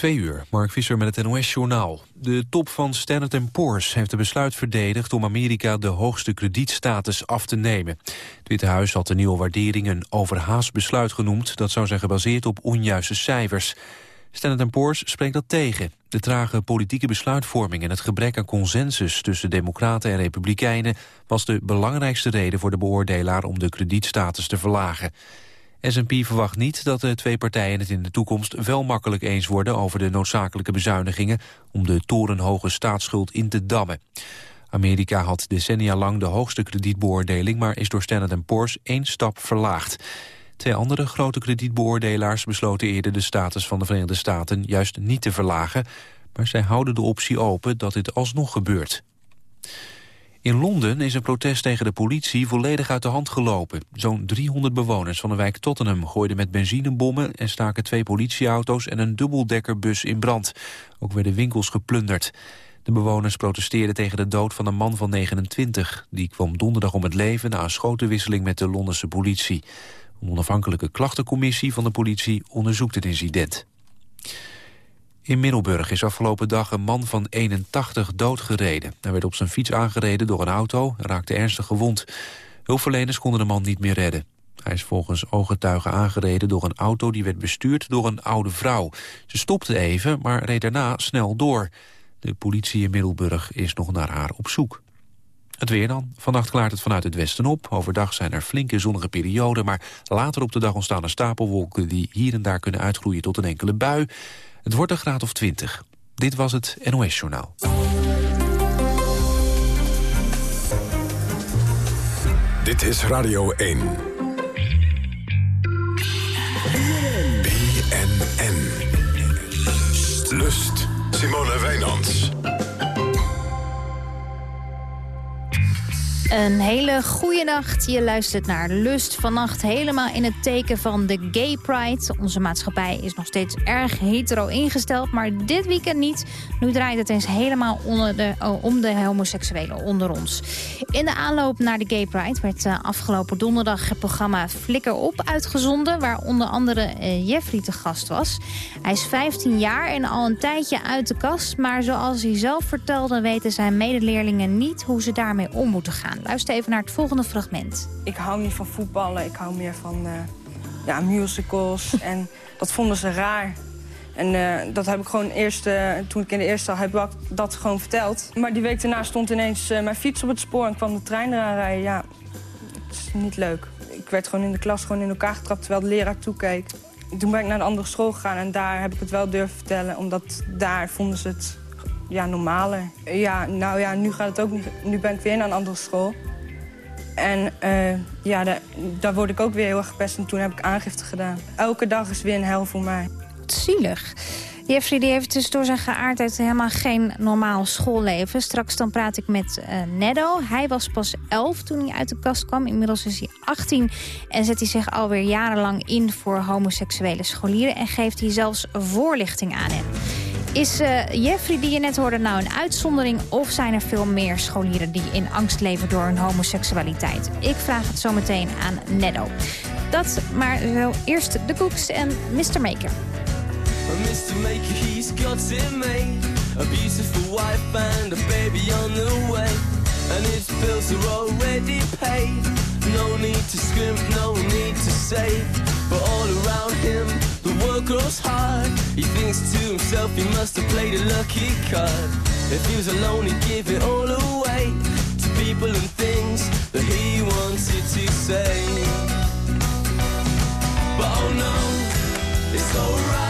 Twee uur, Mark Visser met het NOS-journaal. De top van Standard Poor's heeft het besluit verdedigd... om Amerika de hoogste kredietstatus af te nemen. Het Witte Huis had de nieuwe waardering een overhaast besluit genoemd... dat zou zijn gebaseerd op onjuiste cijfers. Standard Poor's spreekt dat tegen. De trage politieke besluitvorming en het gebrek aan consensus... tussen democraten en republikeinen... was de belangrijkste reden voor de beoordelaar... om de kredietstatus te verlagen. S&P verwacht niet dat de twee partijen het in de toekomst wel makkelijk eens worden over de noodzakelijke bezuinigingen om de torenhoge staatsschuld in te dammen. Amerika had decennia lang de hoogste kredietbeoordeling, maar is door Standard Poor's één stap verlaagd. Twee andere grote kredietbeoordelaars besloten eerder de status van de Verenigde Staten juist niet te verlagen, maar zij houden de optie open dat dit alsnog gebeurt. In Londen is een protest tegen de politie volledig uit de hand gelopen. Zo'n 300 bewoners van de wijk Tottenham gooiden met benzinebommen... en staken twee politieauto's en een dubbeldekkerbus in brand. Ook werden winkels geplunderd. De bewoners protesteerden tegen de dood van een man van 29. Die kwam donderdag om het leven na een schotenwisseling met de Londense politie. Een onafhankelijke klachtencommissie van de politie onderzoekt het incident. In Middelburg is afgelopen dag een man van 81 doodgereden. Hij werd op zijn fiets aangereden door een auto en raakte ernstig gewond. Hulpverleners konden de man niet meer redden. Hij is volgens ooggetuigen aangereden door een auto die werd bestuurd door een oude vrouw. Ze stopte even, maar reed daarna snel door. De politie in Middelburg is nog naar haar op zoek. Het weer dan. Vannacht klaart het vanuit het westen op. Overdag zijn er flinke zonnige perioden, maar later op de dag ontstaan er stapelwolken die hier en daar kunnen uitgroeien tot een enkele bui. Het wordt een graad of 20. Dit was het NOS Journaal. Dit is Radio 1. Een hele goede nacht. Je luistert naar Lust. Vannacht helemaal in het teken van de Gay Pride. Onze maatschappij is nog steeds erg hetero ingesteld. Maar dit weekend niet. Nu draait het eens helemaal onder de, oh, om de homoseksuelen onder ons. In de aanloop naar de Gay Pride werd uh, afgelopen donderdag het programma Flikker op uitgezonden. Waar onder andere uh, Jeffrey te gast was. Hij is 15 jaar en al een tijdje uit de kast. Maar zoals hij zelf vertelde weten zijn medeleerlingen niet hoe ze daarmee om moeten gaan. Luister even naar het volgende fragment. Ik hou niet van voetballen, ik hou meer van uh, ja, musicals. en dat vonden ze raar. En uh, dat heb ik gewoon eerst, uh, toen ik in de eerste heb ik dat gewoon verteld. Maar die week daarna stond ineens mijn fiets op het spoor en kwam de trein eraan rijden. Ja, het is niet leuk. Ik werd gewoon in de klas gewoon in elkaar getrapt terwijl de leraar toekeek. Toen ben ik naar een andere school gegaan en daar heb ik het wel durven vertellen. Omdat daar vonden ze het ja, normaler. Ja, nou ja, nu gaat het ook niet. Nu ben ik weer naar een andere school. En uh, ja, daar, daar word ik ook weer heel erg gepest. En toen heb ik aangifte gedaan. Elke dag is weer een hel voor mij. Zielig. Jeffrey die heeft dus door zijn geaardheid helemaal geen normaal schoolleven. Straks dan praat ik met uh, Neddo. Hij was pas 11 toen hij uit de kast kwam. Inmiddels is hij 18 en zet hij zich alweer jarenlang in voor homoseksuele scholieren... en geeft hij zelfs voorlichting aan hen. Is uh, Jeffrey, die je net hoorde, nou een uitzondering... of zijn er veel meer scholieren die in angst leven door hun homoseksualiteit? Ik vraag het zo meteen aan Neddo. Dat, maar zo eerst de Cooks en Mr. Maker. Mr. Maker, he's got it made. A beautiful wife and a baby on the way. And his bills are already paid. No need to scrimp, no need to save. But all around him The world grows hard. He thinks to himself he must have played a lucky card. If he was alone, he'd give it all away to people and things that he wanted to say. But oh no, it's alright,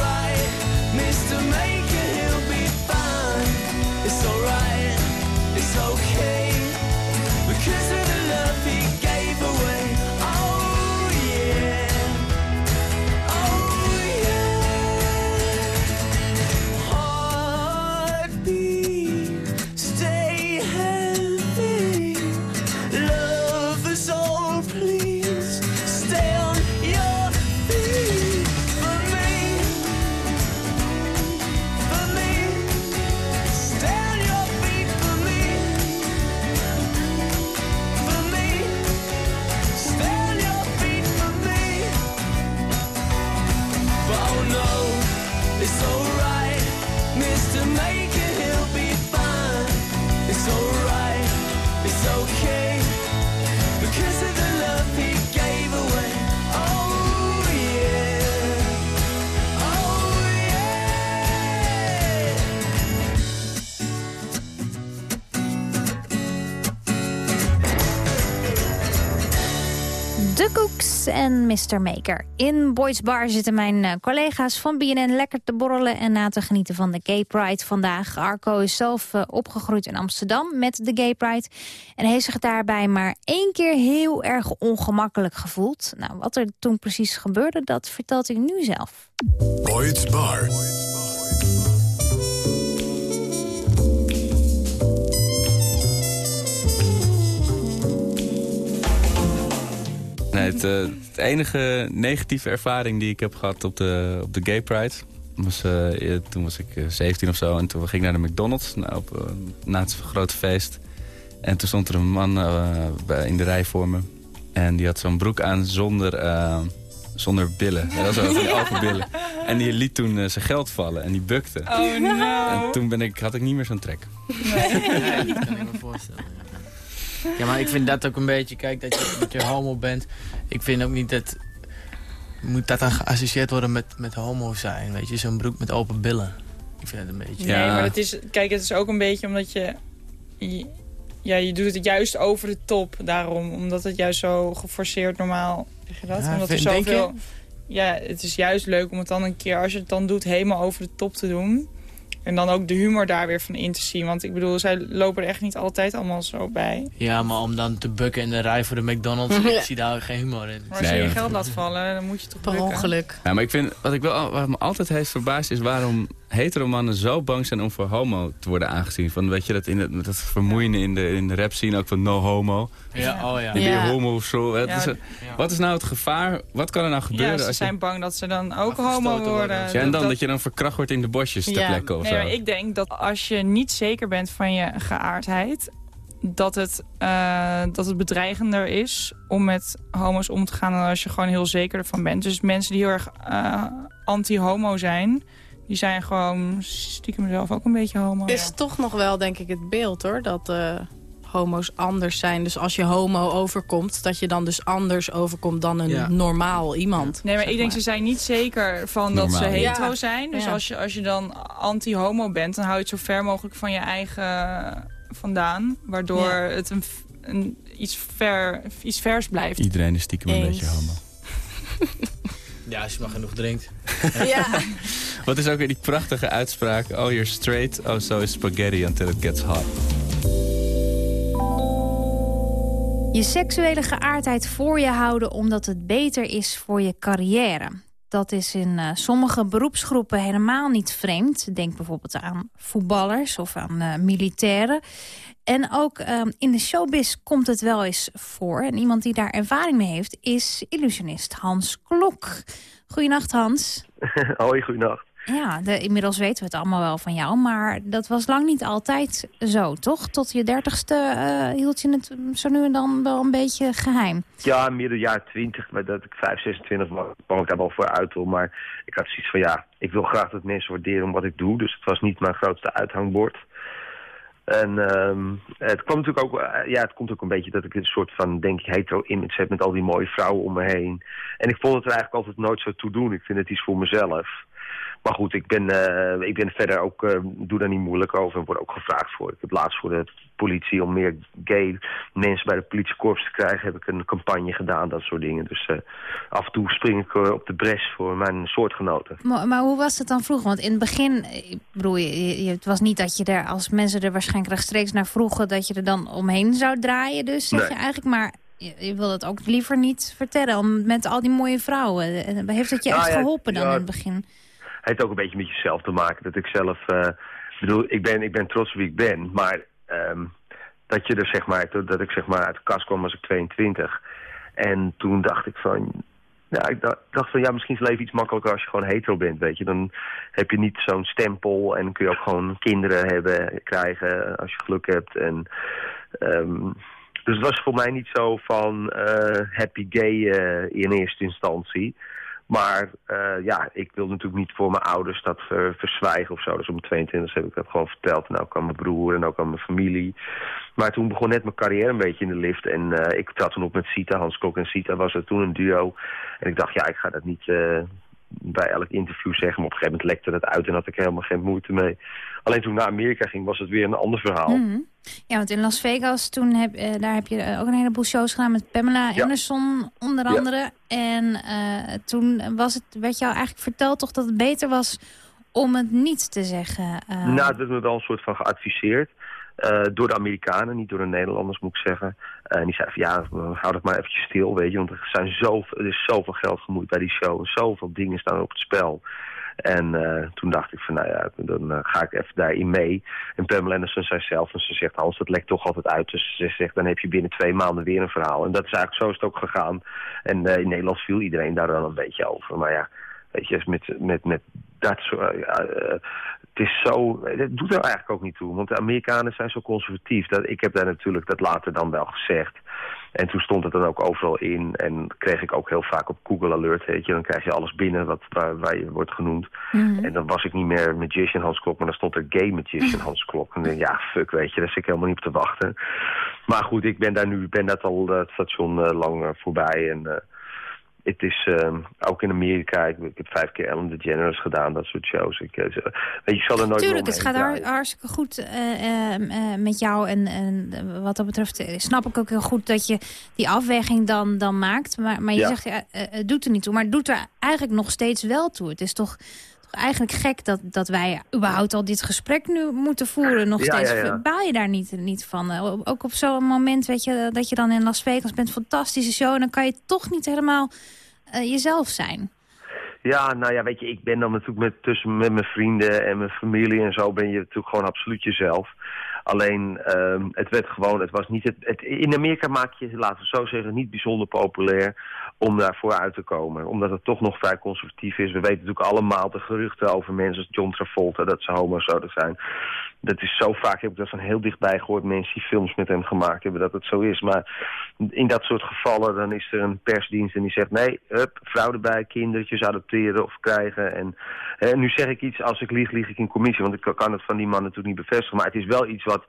it's okay, Mr. Maker. In Boys Bar zitten mijn eh, collega's van BNN lekker te borrelen... en na te genieten van de Gay Pride vandaag. Arco is zelf eh, opgegroeid in Amsterdam met de Gay Pride... en heeft zich daarbij maar één keer heel erg ongemakkelijk gevoeld. Nou, wat er toen precies gebeurde, dat vertelt hij nu zelf. Boyd's Bar. Nee, het, eh, het enige negatieve ervaring die ik heb gehad op de, op de Gay Pride... Was, eh, eh, toen was ik eh, 17 of zo en toen ging ik naar de McDonald's nou, op, eh, na het grote feest. En toen stond er een man eh, bij- in de rij voor me. En die had zo'n broek aan zonder, eh, zonder billen. Ja, dat was wel van die open billen. En die liet toen eh, zijn geld vallen en die bukte. Oh no. En toen ben ik, had ik niet meer zo'n trek. Ja, dat kan ik me voorstellen. Ja. maar ik vind dat ook een beetje, kijk, dat je, dat je homo bent. Ik vind ook niet dat, moet dat dan geassocieerd worden met, met homo zijn. Weet je, zo'n broek met open billen. Ik vind het een beetje... Ja. Nee, maar het is, kijk, het is ook een beetje omdat je, je- ja, je doet het juist over de top. Daarom, omdat het juist zo geforceerd normaal, zeg je dat? Ja, omdat er vind- denk je? zoveel, ja, het is juist leuk om het dan een keer, als je het dan doet, helemaal over de top te doen. En dan ook de humor daar weer van in te zien. Want ik bedoel, zij lopen er echt niet altijd allemaal zo bij. Ja, maar om dan te bukken in de rij voor de McDonald's, ik zie daar geen humor in. Maar als Nee, je je geld laat vallen, dan moet je toch Per bukken. ongeluk. Ja, maar ik vind, wat, ik wel, wat me altijd heeft verbaasd is waarom heteromannen zo bang zijn om voor homo te worden aangezien. Van, weet je, dat, in het, dat vermoeiende in de, in de rap scene ook van no homo. Ja, oh ja. Je Ja. bent homo of zo. Het Ja, is, ja. wat is nou het gevaar? Wat kan er nou gebeuren? Ja, ze als je, zijn bang dat ze dan ook homo worden. worden. ja, en dan dat, je dan verkracht wordt in de bosjes ter Ja. plekke of Nee, zo. maar ik denk dat als je niet zeker bent van je geaardheid... dat het, eh, dat het bedreigender is om met homo's om te gaan... dan als je gewoon heel zeker ervan bent. Dus mensen die heel erg eh, anti-homo zijn... die zijn gewoon stiekem zelf ook een beetje homo. Het is toch nog wel, denk ik, het beeld, hoor. Dat eh, homo's anders zijn. Dus als je homo overkomt, dat je dan dus anders overkomt dan een Ja. normaal iemand. Nee, maar ik denk, ze zijn niet zeker van dat ze hetero Ja. zijn. Dus Ja. als, je, als je dan anti-homo bent, dan hou je het zo ver mogelijk van je eigen vandaan. Waardoor Ja. het een, iets, ver, iets vers blijft. Iedereen is stiekem een beetje homo. Ja, als je maar genoeg drinkt. Ja. Wat is ook weer die prachtige uitspraak? Oh, you're straight. Oh, so is spaghetti until it gets hot. Je seksuele geaardheid voor je houden omdat het beter is voor je carrière. Dat is in eh, sommige beroepsgroepen helemaal niet vreemd. Denk bijvoorbeeld aan voetballers of aan eh, militairen. En ook eh, in de showbiz komt het wel eens voor. En iemand die daar ervaring mee heeft is illusionist Hans Klok. Goedenacht Hans. Hoi, goedenacht. Ja, de, inmiddels weten we het allemaal wel van jou. Maar dat was lang niet altijd zo, toch? Tot je dertigste eh, hield je het zo nu en dan wel een beetje geheim. Ja, midden 20, maar dat ik 5, 26 was, kwam ik daar wel voor uit. Hoor. Maar ik had zoiets van, ja, ik wil graag dat mensen waarderen wat ik doe. Dus het was niet mijn grootste uithangbord. En ehm, het kwam natuurlijk ook, eh, ja, het komt ook een beetje dat ik een soort van, denk ik, hetero-image heb met al die mooie vrouwen om me heen. En ik vond het er eigenlijk altijd nooit zo toe doen. Ik vind het iets voor mezelf. Maar goed, ik ben, uh, ik ben verder ook, uh, doe daar niet moeilijk over en word ook gevraagd voor. Ik heb laatst voor de politie om meer gay mensen bij de politiekorps te krijgen, heb ik een campagne gedaan, dat soort dingen. Dus uh, af en toe spring ik op de bres voor mijn soortgenoten. Maar, maar, hoe was het dan vroeger? Want in het begin, ik bedoel, je, je, het was niet dat je er, als mensen er waarschijnlijk rechtstreeks naar vroegen, dat je er dan omheen zou draaien, dus zeg nee. je eigenlijk, maar je, wil het ook liever niet vertellen, om, met al die mooie vrouwen. Heeft het je Nou echt ja, geholpen dan ja, in het begin? Heeft ook een beetje met jezelf te maken. Dat ik zelf, uh, bedoel, ik ben, ik ben trots wie ik ben, maar um, dat je er zeg maar, dat ik zeg maar uit de kast kwam was ik 22. En toen dacht ik van, ja, ik dacht van ja, misschien is het leven iets makkelijker als je gewoon hetero bent, weet je. Dan heb je niet zo'n stempel en kun je ook gewoon kinderen hebben, krijgen als je geluk hebt. En, um, dus het was voor mij niet zo van uh, happy gay uh, in eerste instantie. Maar uh, ja, ik wil natuurlijk niet voor mijn ouders dat ver, verzwijgen of zo. Dus om mijn 22 heb ik dat gewoon verteld. En ook aan mijn broer en ook aan mijn familie. Maar toen begon net mijn carrière een beetje in de lift. En uh, ik trad toen op met Sita, Hans Kok en Sita was er toen een duo. En ik dacht, ja, ik ga dat niet bij elk interview zeggen. Maar op een gegeven moment lekte dat uit en had ik helemaal geen moeite mee. Alleen toen ik naar Amerika ging, was het weer een ander verhaal. Mm -hmm. Ja, want in Las Vegas, toen heb, uh, daar heb je ook een heleboel shows gedaan met Pamela ja. Anderson onder andere. Ja. En uh, toen was het, werd jou eigenlijk verteld toch dat het beter was om het niet te zeggen? Uh... Nou, dat is me wel een soort van geadviseerd. Uh, door de Amerikanen, niet door de Nederlanders moet ik zeggen. Uh, en die zeiden van ja, hou dat maar eventjes stil, weet je. Want er, zijn zoveel, er is zoveel geld gemoeid bij die show. Zoveel dingen staan op het spel. En uh, toen dacht ik van, nou ja, dan ga ik even daarin mee. En Pamela Anderson zei zelf, en ze zegt, Hans, dat lekt toch altijd uit. Dus ze zegt, dan heb je binnen twee maanden weer een verhaal. En dat is eigenlijk zo is het ook gegaan. En in Nederland viel iedereen daar dan een beetje over. Maar ja, weet je, met, met, met dat soort... het is zo... Het doet er eigenlijk ook niet toe. Want de Amerikanen zijn zo conservatief. Dat, ik heb daar natuurlijk dat later dan wel gezegd. En toen stond het dan ook overal in. En kreeg ik ook heel vaak op Google Alert, weet je. Dan krijg je alles binnen wat, waar, waar je wordt genoemd. Mm -hmm. En dan was ik niet meer Magician Hans Klok, maar dan stond er Gay Magician Hans Klok. En dan, ja, fuck, weet je, daar zit ik helemaal niet op te wachten. Maar goed, ik ben daar nu, ben dat al het station uh, lang uh, voorbij. En het is uh, ook in Amerika, ik, ik, heb vijf keer Ellen DeGeneres gedaan, dat soort shows. Ik, uh, weet je, zal er nooit Tuurlijk, het gaat har hartstikke goed uh, uh, met jou. En, en wat dat betreft snap ik ook heel goed dat je die afweging dan, dan maakt. Maar, maar je ja. zegt, het doet er niet toe. Maar het doet er eigenlijk nog steeds wel toe. Het is toch eigenlijk gek dat, dat wij überhaupt al dit gesprek nu moeten voeren. Nog ja, steeds. Ja. Baal je daar niet, niet van? Ook op zo'n moment, weet je, dat je dan in Las Vegas bent. Fantastische show. En dan kan je toch niet helemaal uh, jezelf zijn. Ja, nou ja, weet je, ik ben dan natuurlijk met, tussen met mijn vrienden en mijn familie en zo ben je natuurlijk gewoon absoluut jezelf. Alleen, um, het werd gewoon, het was niet het, in Amerika maak je, laten we zo zeggen, niet bijzonder populair om daarvoor uit te komen. Omdat het toch nog vrij conservatief is. We weten natuurlijk allemaal de geruchten over mensen als John Travolta, dat ze homo zouden zijn. Dat is zo vaak, heb ik dat van heel dichtbij gehoord, mensen die films met hem gemaakt hebben, dat het zo is. Maar in dat soort gevallen, dan is er een persdienst en die zegt, nee, hup, vrouw erbij, kindertjes adopteren of krijgen. En, en nu zeg ik iets, als ik lieg, lieg ik in commissie, want ik kan het van die man natuurlijk niet bevestigen. Maar het is wel iets wat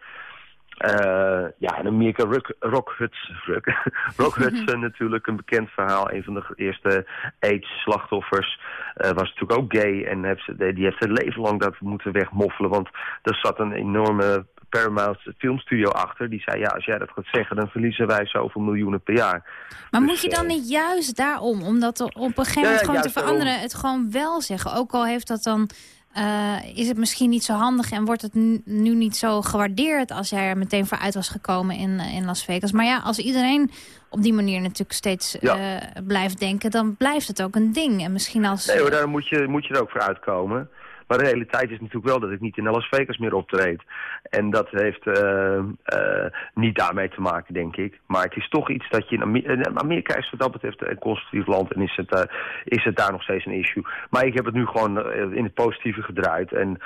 uh, ja, in Amerika Rock, Rock Hudson, Rock, Rock Hudson natuurlijk een bekend verhaal. Een van de eerste AIDS-slachtoffers uh, was natuurlijk ook gay. En heeft die heeft zijn leven lang dat moeten wegmoffelen. Want er zat een enorme Paramount filmstudio achter. Die zei, ja, als jij dat gaat zeggen, dan verliezen wij zoveel miljoenen per jaar. Maar dus, moet je dan niet juist daarom, om dat op een gegeven moment ja, gewoon te veranderen, daarom. het gewoon wel zeggen? Ook al heeft dat dan... Uh, is het misschien niet zo handig en wordt het nu niet zo gewaardeerd... als jij er meteen voor uit was gekomen in, in Las Vegas. Maar ja, als iedereen op die manier natuurlijk steeds ja. uh, blijft denken... dan blijft het ook een ding. En misschien als... Nee hoor, daar moet je, moet je er ook voor uitkomen. Maar de realiteit is natuurlijk wel dat ik niet in Las Vegas meer optreed. En dat heeft uh, uh, niet daarmee te maken, denk ik. Maar het is toch iets dat je in Amerika... Amerika is wat dat betreft een conservatief land en is het, is het daar nog steeds een issue. Maar ik heb het nu gewoon in het positieve gedraaid. En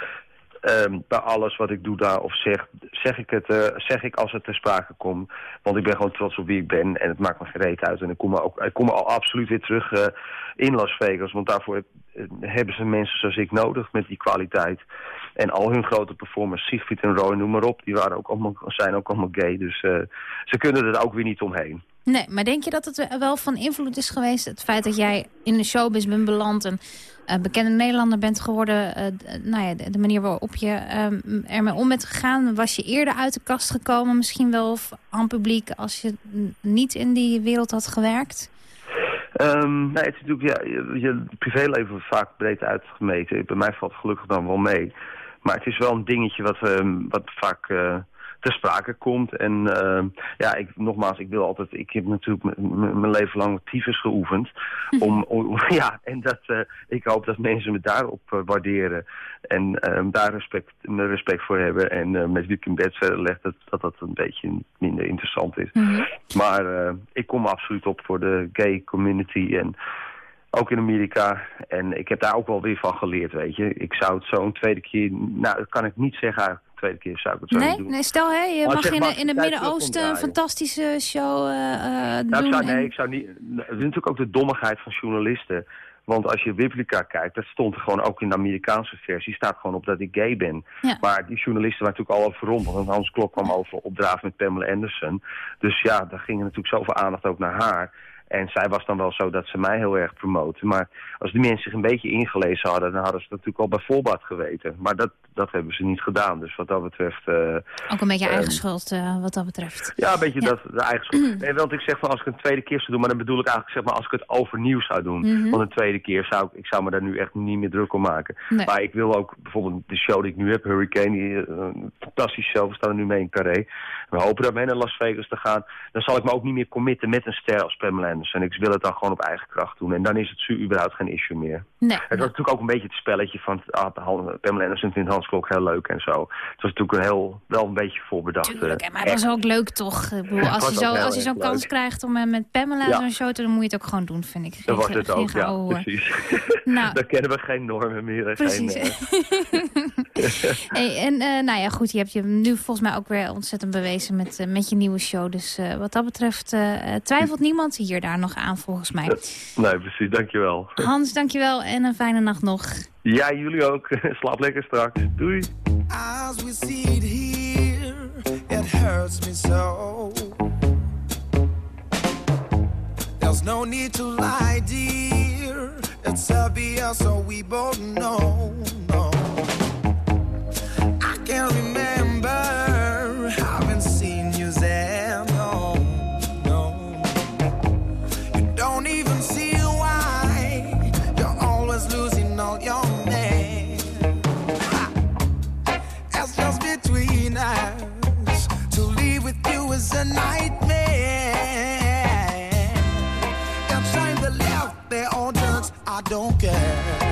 Um, bij alles wat ik doe daar of zeg, zeg ik het uh, zeg ik als het ter sprake komt. Want ik ben gewoon trots op wie ik ben en het maakt me gereed uit. En ik kom, ook, ik kom al absoluut weer terug uh, in Las Vegas, want daarvoor heb, hebben ze mensen zoals ik nodig met die kwaliteit. En al hun grote performers, Siegfried en Roy, noem maar op, die waren ook allemaal, zijn ook allemaal gay. Dus uh, ze kunnen er ook weer niet omheen. Nee, maar denk je dat het wel van invloed is geweest... het feit dat jij in de showbiz bent beland... en uh, bekende Nederlander bent geworden... Uh, nou ja, de, manier waarop je uh, ermee om bent gegaan... was je eerder uit de kast gekomen misschien wel... of aan publiek als je niet in die wereld had gewerkt? Um, nee, het is natuurlijk, ja, je, privéleven wordt vaak breed uitgemeten. Bij mij valt het gelukkig dan wel mee. Maar het is wel een dingetje wat, uh, wat vaak ter sprake komt. En uh, ja, ik, nogmaals, ik wil altijd... Ik heb natuurlijk mijn leven lang tyfus geoefend. Om, om, ja, en dat, uh, ik hoop dat mensen me daarop uh, waarderen. En daar respect, respect voor hebben. En met wie ik in bed verder leg, dat, dat dat een beetje minder interessant is. Mm -hmm. Maar ik kom absoluut op voor de gay community. En ook in Amerika. En ik heb daar ook wel weer van geleerd, weet je. Ik zou het zo een tweede keer... Nou, dat kan ik niet zeggen eigenlijk. Tweede keer zou ik het zo nee? doen. Nee, stel hè, je mag in, in het Midden-Oosten een fantastische show uh, nou, doen. Zou, nee, en... ik zou niet... Het is natuurlijk ook de dommigheid van journalisten. Want als je Replica kijkt, dat stond er gewoon ook in de Amerikaanse versie, staat gewoon op dat ik gay ben. Ja. Maar die journalisten waren natuurlijk al overrompeld, want Hans Klok kwam over op draaf met Pamela Anderson. Dus ja, daar ging natuurlijk zoveel aandacht ook naar haar. En zij was dan wel zo dat ze mij heel erg promoten. Maar als die mensen zich een beetje ingelezen hadden... dan hadden ze dat natuurlijk al bij voorbaat geweten. Maar dat, dat hebben ze niet gedaan. Dus wat dat betreft... Uh, Ook een beetje eigen schuld uh, wat dat betreft. Ja, een beetje ja. dat, de eigen schuld. Nee, want ik zeg van als ik een tweede keer zou doen... maar dan bedoel ik eigenlijk zeg maar als ik het overnieuw zou doen. Mm -hmm. Want een tweede keer zou ik... ik zou me daar nu echt niet meer druk om maken. Nee. Maar ik wil ook bijvoorbeeld de show die ik nu heb... Hurricane, die, uh, een fantastische show. We staan er nu mee in Carré. We hopen daarmee naar Las Vegas te gaan. Dan zal ik me ook niet meer committen met een ster als Pamela Anderson. Ik wil het dan gewoon op eigen kracht doen. En dan is het überhaupt geen issue meer. Nee, het was natuurlijk ook een beetje het spelletje van... Ah, Pamela Anderson vindt Hans Klok heel leuk en zo. Het was natuurlijk een heel, wel een beetje voorbedacht. Tuurlijk, maar het was ook leuk toch? Bedoel, als, je zo, als je zo'n kans krijgt om met Pamela ja. zo'n show te doen... moet je het ook gewoon doen, vind ik. Geen, dat was het ook, ja, precies. Nou, Daar kennen we geen normen meer. Precies. Geen, hey, en uh, nou ja, goed, je hebt je nu volgens mij ook weer ontzettend bewezen met, uh, met je nieuwe show. Dus uh, wat dat betreft twijfelt niemand hier daar nog aan, volgens mij. Nee, precies. Dankjewel. Hans, dankjewel en een fijne nacht nog. Ja, jullie ook. Slaap lekker straks. Doei. As we see it here, it hurts me so. There's no need to lie, dear. It's obvious, so we both know. No. I can't remember a nightmare. Each time the left, all just, I don't care.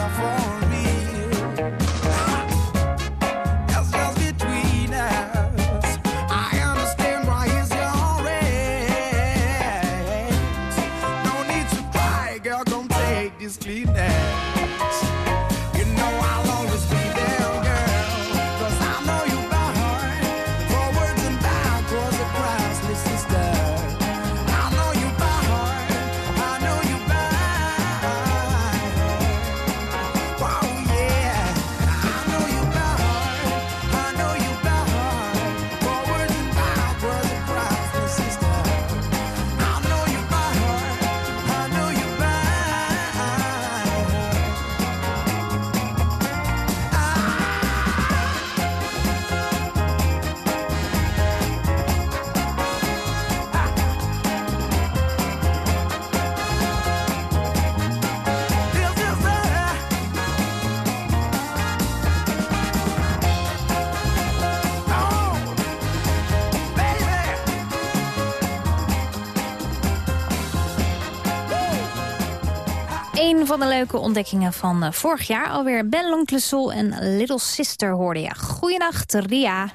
la foi van de leuke ontdekkingen van eh, vorig jaar alweer. Ben Lonklesol en Little Sister hoorde je. Goeienacht, Ria.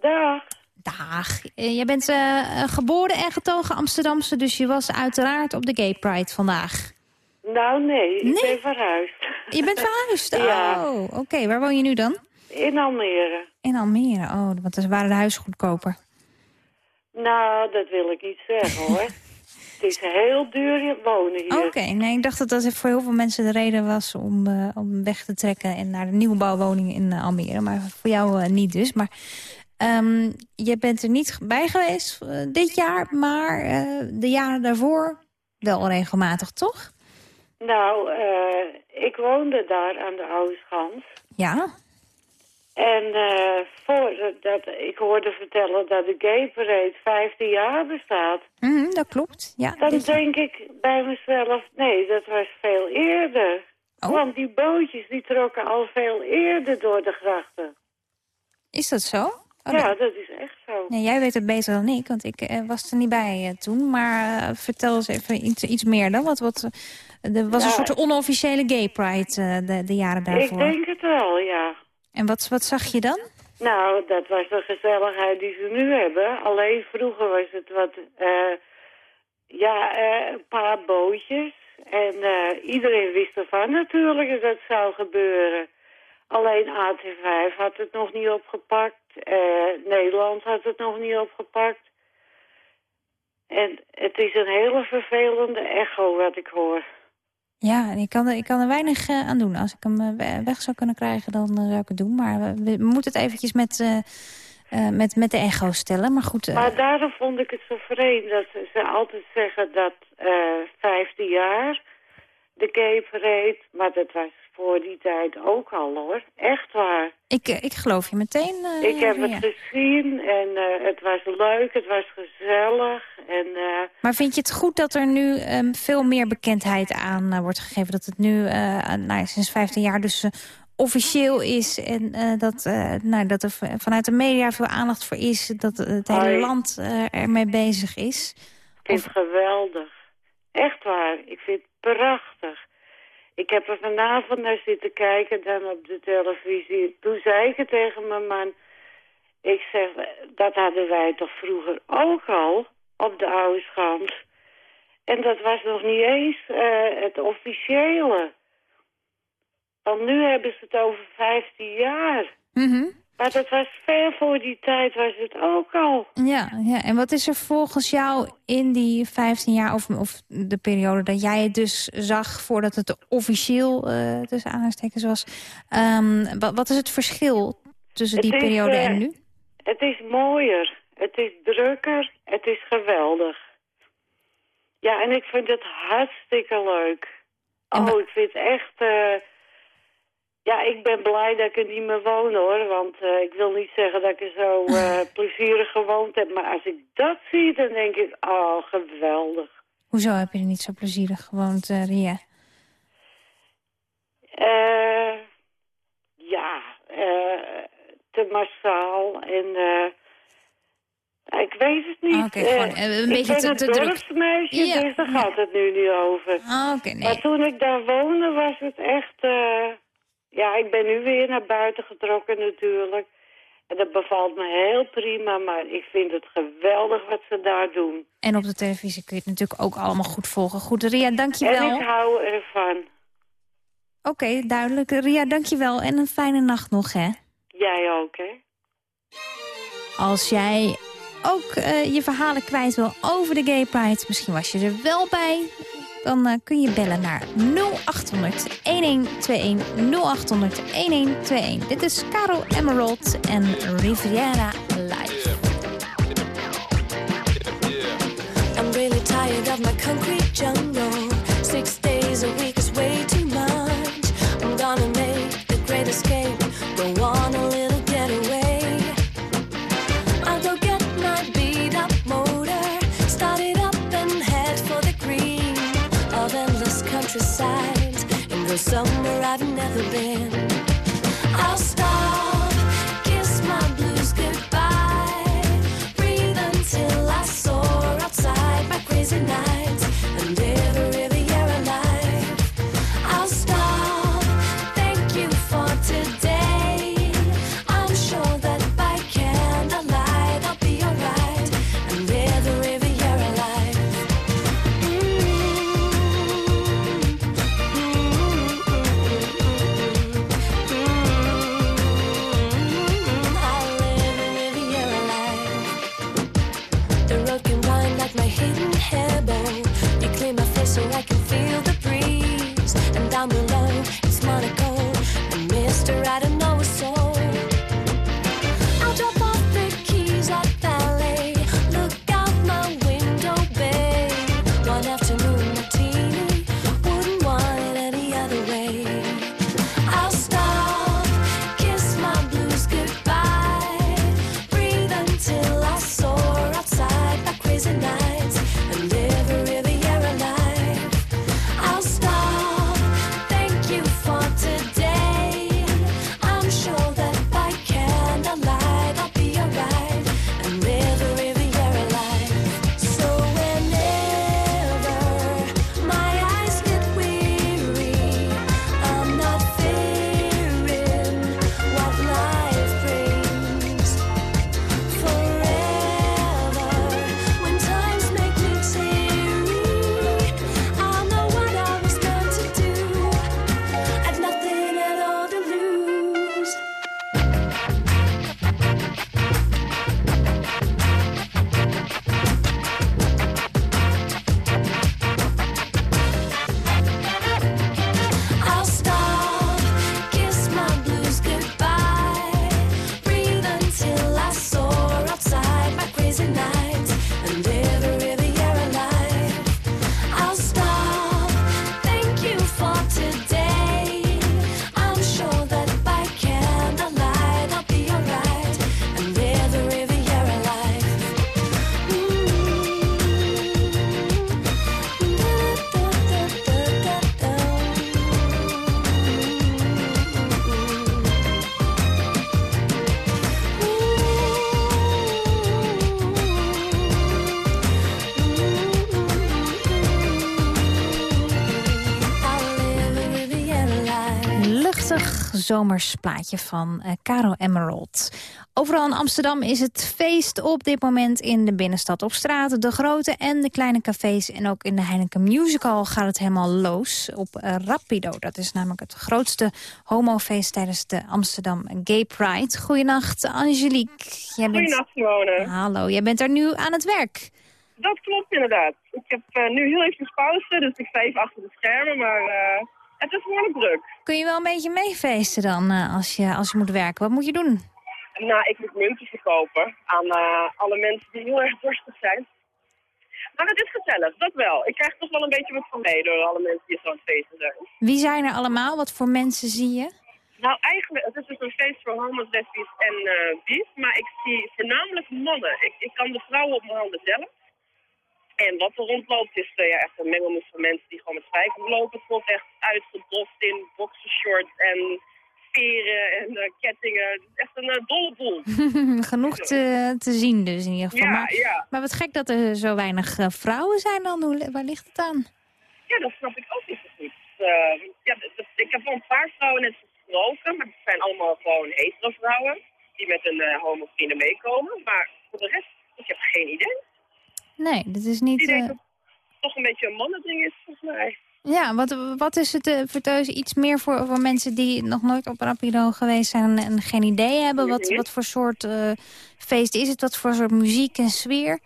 Dag. Dag. Eh, jij bent eh, geboren en getogen Amsterdamse, dus je was uiteraard op de Gay Pride vandaag. Nou, nee, ik Nee? ben verhuisd. Je bent verhuisd? Ja. Oh, oké. Waar woon je nu dan? In Almere. In Almere. Oh, want waren de huizen goedkoper. Nou, dat wil ik niet zeggen, hoor. Het is heel duur wonen hier. Oké, nee, ik dacht dat dat voor heel veel mensen de reden was om, eh, om weg te trekken en naar de nieuwbouwwoning in eh, Almere. Maar voor jou eh, niet dus. Maar ehm, je bent er niet bij geweest dit jaar, maar de jaren daarvoor wel regelmatig, toch? Nou, ik woonde daar aan de Oude Schans. Ja. En eh voordat ik hoorde vertellen dat de Gay Parade 15 jaar bestaat... Mhm, dat klopt. Ja, dan dit denk ik bij mezelf, nee, dat was veel eerder. Oh. Want die bootjes die trokken al veel eerder door de grachten. Is dat zo? Oh, ja, dat is echt zo. Nee, jij weet het beter dan ik, want ik eh, was er niet bij eh, toen. Maar vertel eens even iets, iets meer dan. Wat, wat, er was een soort onofficiële gay pride de, de jaren daarvoor. Ik denk het wel, ja. En wat, wat zag je dan? Nou, dat was de gezelligheid die ze nu hebben. Alleen vroeger was het wat, eh, ja, eh, een paar bootjes. En eh, iedereen wist ervan natuurlijk dat het zou gebeuren. Alleen AT5 had het nog niet opgepakt. Nederland had het nog niet opgepakt. En het is een hele vervelende echo wat ik hoor. Ja, en ik kan, er, ik kan er weinig eh, aan doen. Als ik hem eh, we- weg zou kunnen krijgen, dan eh, zou ik het doen. Maar we, moeten het eventjes met, met, met de echo stellen. Maar goed, Maar daarom vond ik het zo vreemd dat ze, altijd zeggen dat 15 jaar de gay parade, maar dat was voor die tijd ook al hoor. Echt waar. ik, eh, ik geloof je meteen. eh, ik heb Ria. het gezien en eh, het was leuk, het was gezellig. En Maar vind je het goed dat er nu ehm, veel meer bekendheid aan wordt gegeven? Dat het nu nou, sinds 15 jaar dus officieel is. En dat, nou, dat er vanuit de media veel aandacht voor is. Dat het hele Hoi. land ermee bezig is. ik vind het geweldig. Echt waar, ik vind het prachtig. Ik heb er vanavond naar zitten kijken dan op de televisie. Toen zei ik tegen mijn man. Ik zeg, dat hadden wij toch vroeger ook al op de oude schans. En dat was nog niet eens eh, het officiële. Want nu hebben ze het over 15 jaar. Mhm. Maar dat was ver voor die tijd was het ook al. Ja, ja, en wat is er volgens jou in die 15 jaar, of, of de periode dat jij het dus zag voordat het officieel eh tussen aanhalingstekens was, ehm, wat, wat is het verschil tussen die is, periode eh, en nu? Het is mooier. Het is drukker. Het is geweldig. Ja, en ik vind het hartstikke leuk. Oh, ik vind het echt... eh, ja, ik ben blij dat ik er niet meer woon, hoor. Want eh, ik wil niet zeggen dat ik er zo eh, plezierig gewoond heb. Maar als ik dat zie, dan denk ik... Oh, geweldig. Hoezo heb je er niet zo plezierig gewoond, Ria? Eh, ja, eh, te massaal en... eh, ik weet het niet. Oké, eh, een beetje te- druk. dorpsmeisje, Ja, dus daar ja. gaat het nu niet over. Ah, oké, nee. Maar toen ik daar woonde was het echt... eh, ja, ik ben nu weer naar buiten getrokken natuurlijk. En dat bevalt me heel prima, maar ik vind het geweldig wat ze daar doen. En op de televisie kun je het natuurlijk ook allemaal goed volgen. Goed, Ria, dankjewel. En ik hou ervan. Oké, duidelijk. Ria, dankjewel. En een fijne nacht nog, hè? Jij ook, hè? Als jij ook eh, je verhalen kwijt wil over de Gay Pride... misschien was je er wel bij... dan eh, kun je bellen naar 0800 1121 0800 1121. Dit is Caro Emerald en Riviera Live. I'm really tired of my concrete jungle. the bed. Zomers plaatje van eh, Caro Emerald. Overal in Amsterdam is het feest op dit moment in de binnenstad. Op straat, de grote en de kleine cafés en ook in de Heineken Musical gaat het helemaal los. Op eh, Rapido, dat is namelijk het grootste homofeest tijdens de Amsterdam Gay Pride. Goedenacht Angelique. Jij bent... Goedenacht Simone. Hallo, jij bent er nu aan het werk. Dat klopt inderdaad. Ik heb eh, nu heel even pauze, dus ik sta even achter de schermen, maar het is gewoon druk. Kun je wel een beetje meefeesten dan eh, als, je, als je moet werken? Wat moet je doen? Nou, ik moet muntjes verkopen aan eh, alle mensen die heel erg dorstig zijn. Maar het is gezellig, dat wel. Ik krijg toch wel een beetje wat van mee door alle mensen die zo aan het feesten zijn. Wie zijn er allemaal? Wat voor mensen zie je? Nou, eigenlijk, het is dus een feest voor homo's, lesbisch en bi's, maar ik zie voornamelijk mannen. Ik, ik kan de vrouwen op mijn handen tellen. En wat er rondloopt is eh, ja, echt een mengelmoes van mensen die gewoon met spijkers lopen. Wordt echt uitgedost in boxershorts en veren en eh, kettingen. Echt een eh, dolle boel. Genoeg te, te zien dus in ieder geval. Ja, maar, ja. maar wat gek dat er zo weinig vrouwen zijn dan. Hoe, waar ligt het aan? Ja, dat snap ik ook niet zo goed. Eh, ja, d- ik heb wel een paar vrouwen net gesproken, maar het zijn allemaal gewoon hetero vrouwen die met een homo vrienden meekomen. Maar voor de rest, ik heb geen idee. Nee, dat is niet... Ik denk eh, dat het toch een beetje een mannending is, volgens mij. Ja, wat, wat is het, uh, Verteus, iets meer voor, voor mensen die nog nooit op Rapido geweest zijn en, en geen idee hebben? Wat, wat voor soort eh, feest is het? Wat voor soort muziek en sfeer?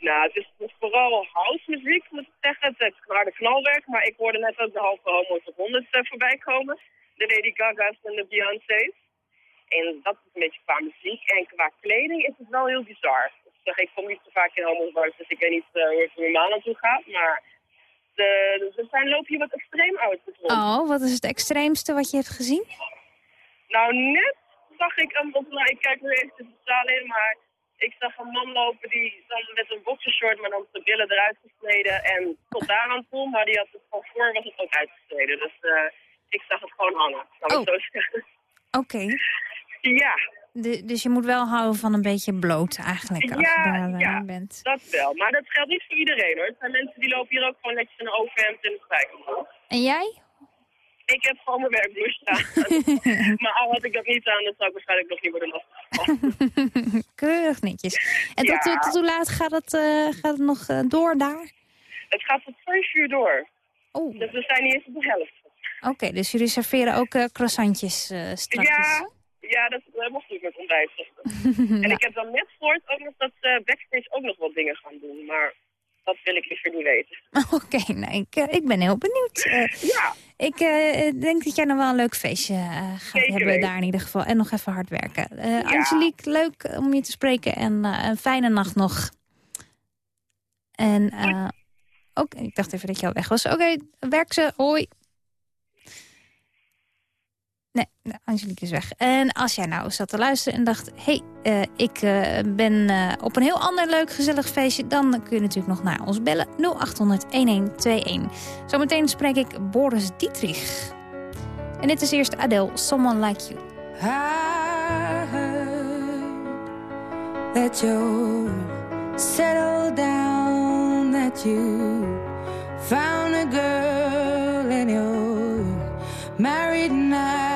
Nou, het is, het is vooral housemuziek, moet ik zeggen. Het is harde knalwerk, maar ik hoorde net ook de halve homo's op 100 eh, voorbij komen. De Lady Gaga's en de Beyoncé's. En dat is een beetje qua muziek. En qua kleding is het wel heel bizar. Ik ik kom niet zo vaak in homosbars, dus ik weet niet eh, hoe het er normaal aan toe gaat. Maar de, er zijn, lopen hier wat extreem rond. Oh, wat is het extreemste wat je hebt gezien? Nou, net zag ik een, nou, ik kijk nu even de zaal in, maar ik zag een man lopen die dan met een boxershort, maar dan de billen eruit gesneden en tot daar aan toe, maar die had het van voor was het ook uitgesneden. Dus eh, ik zag het gewoon hangen, zou ik Oh. zo zeggen. Oké. Ja, De- dus je moet wel houden van een beetje bloot eigenlijk als je ja, daar eh, ja, bent. dat wel. Maar dat geldt niet voor iedereen hoor. Er zijn mensen die lopen hier ook gewoon netjes in een overhemd en een spijkerbroek. En jij? Ik heb gewoon mijn werkblouse staan. maar al had ik dat niet aan, dan zou ik waarschijnlijk nog niet worden lastiggevallen. Keurig netjes. En tot, Ja. tot hoe laat gaat het, eh, gaat het nog eh, door daar? Het gaat tot vijf uur door. Oh. Dus we zijn niet eens op de helft. Oké, dus jullie serveren ook croissantjes straks? Ja, ja, dat is mocht ik met ontbijt. En ik heb dan net gehoord ook nog dat ze backstage ook nog wat dingen gaan doen. Maar dat wil ik liever niet weten. Oké, nou, ik, eh, ik ben heel benieuwd. Eh, ja. Ik denk dat jij nog wel een leuk feestje gaat Zeker hebben daar in ieder geval. En nog even hard werken. Angelique, leuk om je te spreken en een fijne nacht nog. En ook, ik dacht even dat je al weg was. Oké, werk ze, hoi. Nee, Angelique is weg. En als jij nou zat te luisteren en dacht... hé, hey, eh, ik eh, ben eh, op een heel ander leuk gezellig feestje... dan kun je natuurlijk nog naar ons bellen. 0800-1121. Zometeen spreek ik Boris Dietrich. En dit is eerst Adele, Someone Like You. I that you're settled down, that you found a girl and you're married now.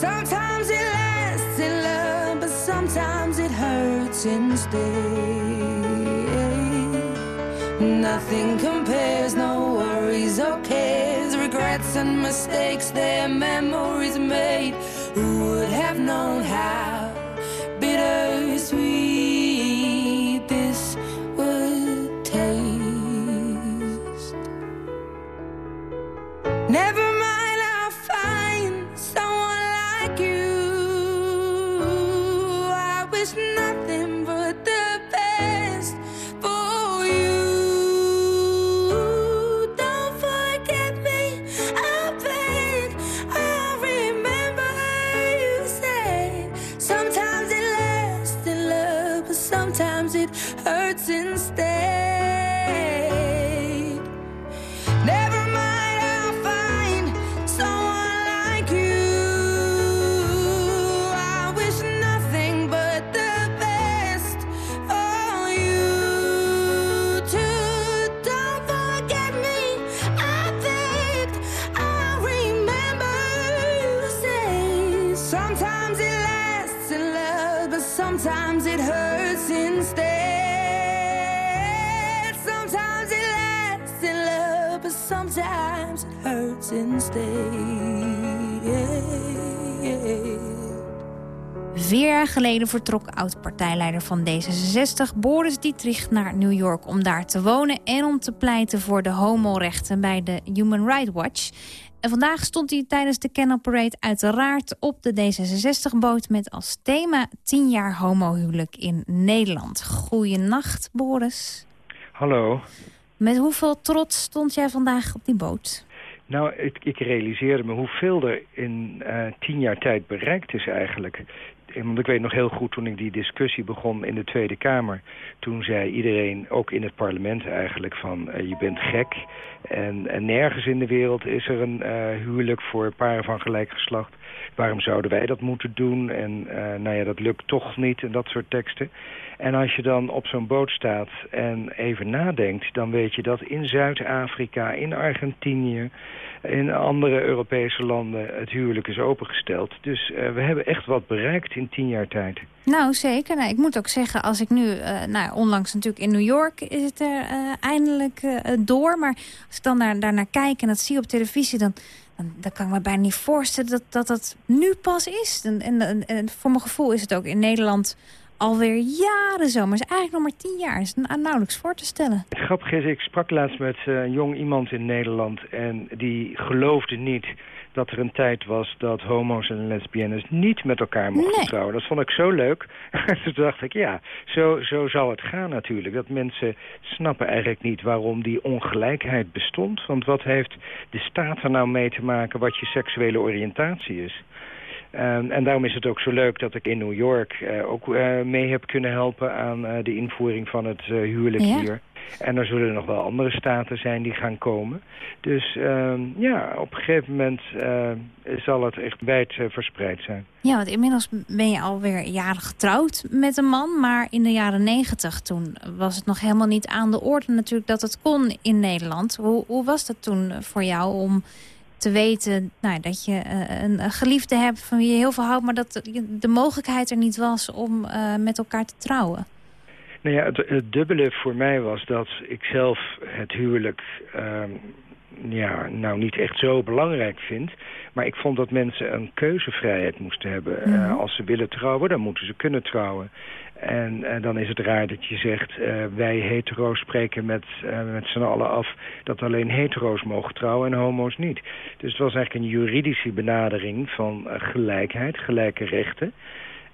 sometimes it lasts in love, but sometimes it hurts instead. Nothing compares, no worries or cares, regrets and mistakes, their memories made. Who would have known how Vier jaar geleden vertrok oud-partijleider van D66 Boris Dietrich naar New York om daar te wonen en om te pleiten voor de homorechten bij de Human Rights Watch. En vandaag stond hij tijdens de Kennel Parade uiteraard op de D66-boot met als thema 10 jaar homohuwelijk in Nederland. Goeienacht, Boris. Hallo. Met hoeveel trots stond jij vandaag op die boot? Nou, ik, ik realiseerde me hoeveel er in eh, tien jaar tijd bereikt is eigenlijk. Eh, Want ik weet nog heel goed toen ik die discussie begon in de Tweede Kamer. Toen zei iedereen, ook in het parlement eigenlijk, van eh, je bent gek. En, en nergens in de wereld is er een eh, huwelijk voor paren van gelijk geslacht. Waarom zouden wij dat moeten doen? En eh, nou ja, dat lukt toch niet en dat soort teksten. En als je dan op zo'n boot staat en even nadenkt... dan weet je dat in Zuid-Afrika, in Argentinië... in andere Europese landen het huwelijk is opengesteld. Dus eh, we hebben echt wat bereikt in tien jaar tijd. Nou, zeker. Nou, ik moet ook zeggen, als ik nu... eh, nou, onlangs natuurlijk in New York is het er eindelijk door. Maar als ik dan daar, daar naar kijk en dat zie op televisie... dan, dan, dan kan ik me bijna niet voorstellen dat dat, dat nu pas is. En, en, en- voor mijn gevoel is het ook in Nederland alweer jaren zo. Maar het is eigenlijk nog maar tien jaar. is nou- nauwelijks voor te stellen. Het grappige is, ik sprak laatst met eh, een jong iemand in Nederland... en die geloofde niet dat er een tijd was dat homo's en lesbiennes niet met elkaar mochten trouwen. Dat vond ik zo leuk. Toen dacht ik, ja, zo, zo zal het gaan natuurlijk. Dat mensen snappen eigenlijk niet waarom die ongelijkheid bestond. Want wat heeft de staat er nou mee te maken wat je seksuele oriëntatie is? Um, en daarom is het ook zo leuk dat ik in New York uh, ook uh, mee heb kunnen helpen aan uh, de invoering van het huwelijk Ja. hier. En er zullen nog wel andere staten zijn die gaan komen. Dus um, ja, op een gegeven moment zal het echt wijd verspreid zijn. Ja, want inmiddels ben je alweer jaren getrouwd met een man. Maar in de jaren negentig toen was het nog helemaal niet aan de orde natuurlijk dat het kon in Nederland. Hoe, hoe was dat toen voor jou om te weten nou, dat je eh, een, geliefde hebt van wie je heel veel houdt... maar dat de mogelijkheid er niet was om eh, met elkaar te trouwen. Nou ja, het, het dubbele voor mij was dat ik zelf het huwelijk... ehm, ja, nou niet echt zo belangrijk vind. Maar ik vond dat mensen een keuzevrijheid moesten hebben. Eh, Mhm. als ze willen trouwen, dan moeten ze kunnen trouwen. En dan is het raar dat je zegt, eh, wij hetero's spreken met, eh, met z'n allen af... dat alleen hetero's mogen trouwen en homo's niet. Dus het was eigenlijk een juridische benadering van gelijkheid, gelijke rechten...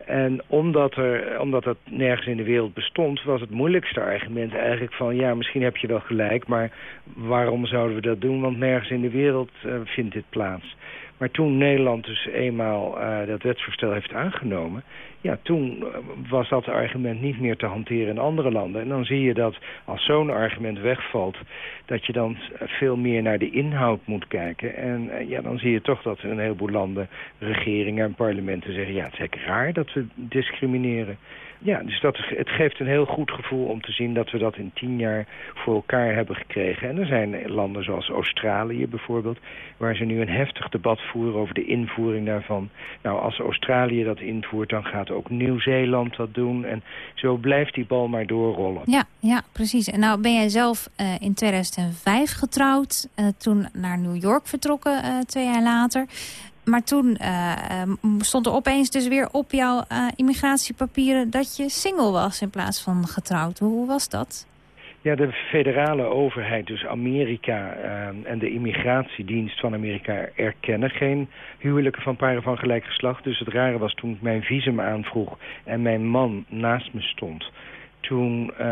En omdat, er, omdat dat nergens in de wereld bestond... was het moeilijkste argument eigenlijk van... ja, misschien heb je wel gelijk, maar waarom zouden we dat doen? Want nergens in de wereld eh, vindt dit plaats. Maar toen Nederland dus eenmaal eh, dat wetsvoorstel heeft aangenomen... ja, toen eh, was dat argument niet meer te hanteren in andere landen. En dan zie je dat als zo'n argument wegvalt... dat je dan veel meer naar de inhoud moet kijken. En eh, ja, dan zie je toch dat in een heleboel landen... regeringen en parlementen zeggen... ja, het is raar dat we discrimineren. Ja, dus dat, het geeft een heel goed gevoel om te zien dat we dat in tien jaar voor elkaar hebben gekregen. En er zijn landen zoals Australië bijvoorbeeld, waar ze nu een heftig debat voeren over de invoering daarvan. Nou, als Australië dat invoert, dan gaat ook Nieuw-Zeeland dat doen. En zo blijft die bal maar doorrollen. Ja, ja, precies. En nou ben jij zelf eh, in 2005 getrouwd. eh, toen naar New York vertrokken, eh, twee jaar later. Maar toen eh, eh, stond er opeens dus weer op jouw eh, immigratiepapieren... dat je single was in plaats van getrouwd. Hoe, was dat? Ja, de federale overheid, dus Amerika eh, en de immigratiedienst van Amerika erkennen geen huwelijken van paren van gelijk geslacht. Dus het rare was toen ik mijn visum aanvroeg en mijn man naast me stond. Toen eh,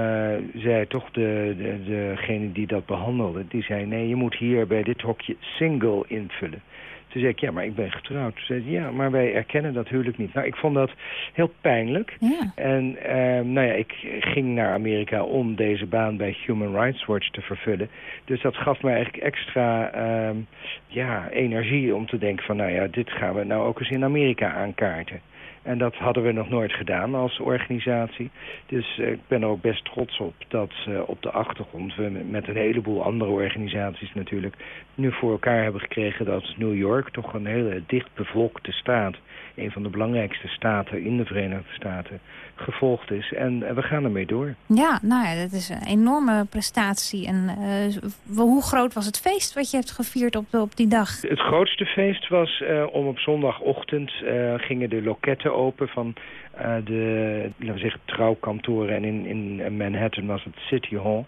zei toch de, de, degene die dat behandelde, die zei nee, je moet hier bij dit hokje single invullen. Toen zei ik, ja, maar ik ben getrouwd. Toen zei ze, ja, maar wij erkennen dat huwelijk niet. Nou, ik vond dat heel pijnlijk. En eh, nou ja, ik ging naar Amerika om deze baan bij Human Rights Watch te vervullen. Dus dat gaf mij eigenlijk extra ehm, ja, energie om te denken van... nou ja, dit gaan we nou ook eens in Amerika aankaarten. En dat hadden we nog nooit gedaan als organisatie. Dus eh, ik ben er ook best trots op dat eh, op de achtergrond we met- een heleboel andere organisaties natuurlijk nu voor elkaar hebben gekregen dat New York toch een hele dichtbevolkte staat, een van de belangrijkste staten in de Verenigde Staten, gevolgd is. En we gaan ermee door. Ja, nou ja, dat is een enorme prestatie. En eh, hoe groot was het feest wat je hebt gevierd op, op die dag? Het grootste feest was eh, om op zondagochtend eh, gingen de loketten open van de laten we zeggen, trouwkantoren. En in, in Manhattan was het City Hall.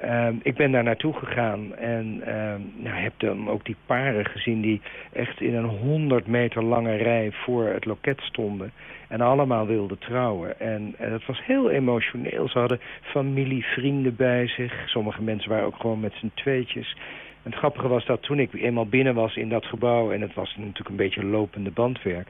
Ehm, ik ben daar naartoe gegaan en ehm, nou, heb dan ook die paren gezien die echt in een 100 meter lange rij voor het loket stonden. En allemaal wilden trouwen. En, en dat was heel emotioneel. Ze hadden familie, vrienden bij zich. Sommige mensen waren ook gewoon met z'n tweetjes. En het grappige was dat toen ik eenmaal binnen was in dat gebouw... en het was natuurlijk een beetje lopende bandwerk...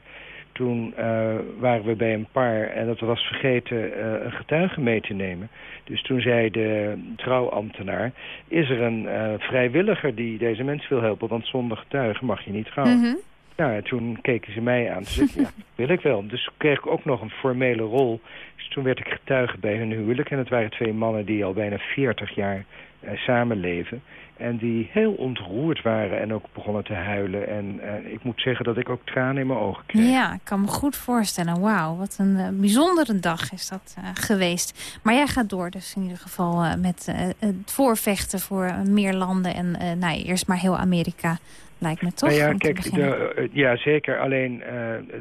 toen eh, waren we bij een paar en dat was vergeten eh, een getuige mee te nemen. Dus toen zei de trouwambtenaar... is er een eh, vrijwilliger die deze mensen wil helpen... want zonder getuige mag je niet trouwen. Mhm. Nou, en toen keken ze mij aan. Toen zei ja, wil ik wel. Dus toen kreeg ik ook nog een formele rol. Dus toen werd ik getuige bij hun huwelijk. En het waren twee mannen die al bijna 40 jaar eh, samenleven. En die heel ontroerd waren en ook begonnen te huilen. En eh, ik moet zeggen dat ik ook tranen in mijn ogen kreeg. Ja, ik kan me goed voorstellen. Wauw, wat een eh, bijzondere dag is dat eh, geweest. Maar jij gaat door dus in ieder geval met het voorvechten voor meer landen. En nou, ja, eerst maar heel Amerika lijkt me toch. Nou ja, kijk, de, ja, zeker. Alleen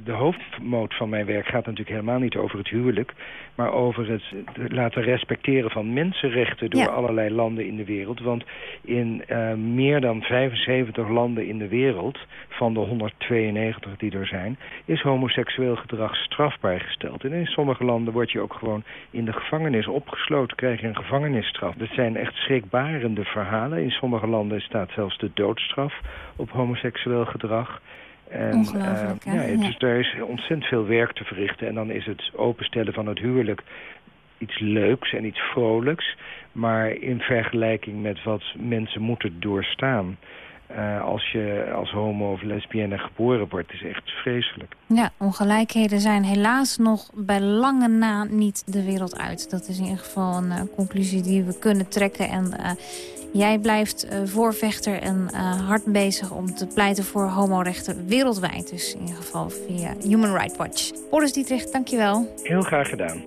de hoofdmoot van mijn werk gaat natuurlijk helemaal niet over het huwelijk. Maar over het laten respecteren van mensenrechten door Ja. allerlei landen in de wereld. Want in eh, meer dan 75 landen in de wereld, van de 192 die er zijn, is homoseksueel gedrag strafbaar gesteld. En in sommige landen word je ook gewoon in de gevangenis opgesloten, krijg je een gevangenisstraf. Dat zijn echt schrikbarende verhalen. In sommige landen staat zelfs de doodstraf op homoseksueel gedrag. En, Ongelooflijk, eh, ja, Ja. Dus daar is ontzettend veel werk te verrichten. En dan is het openstellen van het huwelijk iets leuks en iets vrolijks. Maar in vergelijking met wat mensen moeten doorstaan... eh, als je als homo of lesbienne geboren wordt. is echt vreselijk. Ja, ongelijkheden zijn helaas nog bij lange na niet de wereld uit. Dat is in ieder geval een eh, conclusie die we kunnen trekken. En eh, jij blijft eh, voorvechter en eh, hard bezig om te pleiten voor homorechten wereldwijd. Dus in ieder geval via Human Rights Watch. Boris Dietrich, dankjewel. Heel graag gedaan.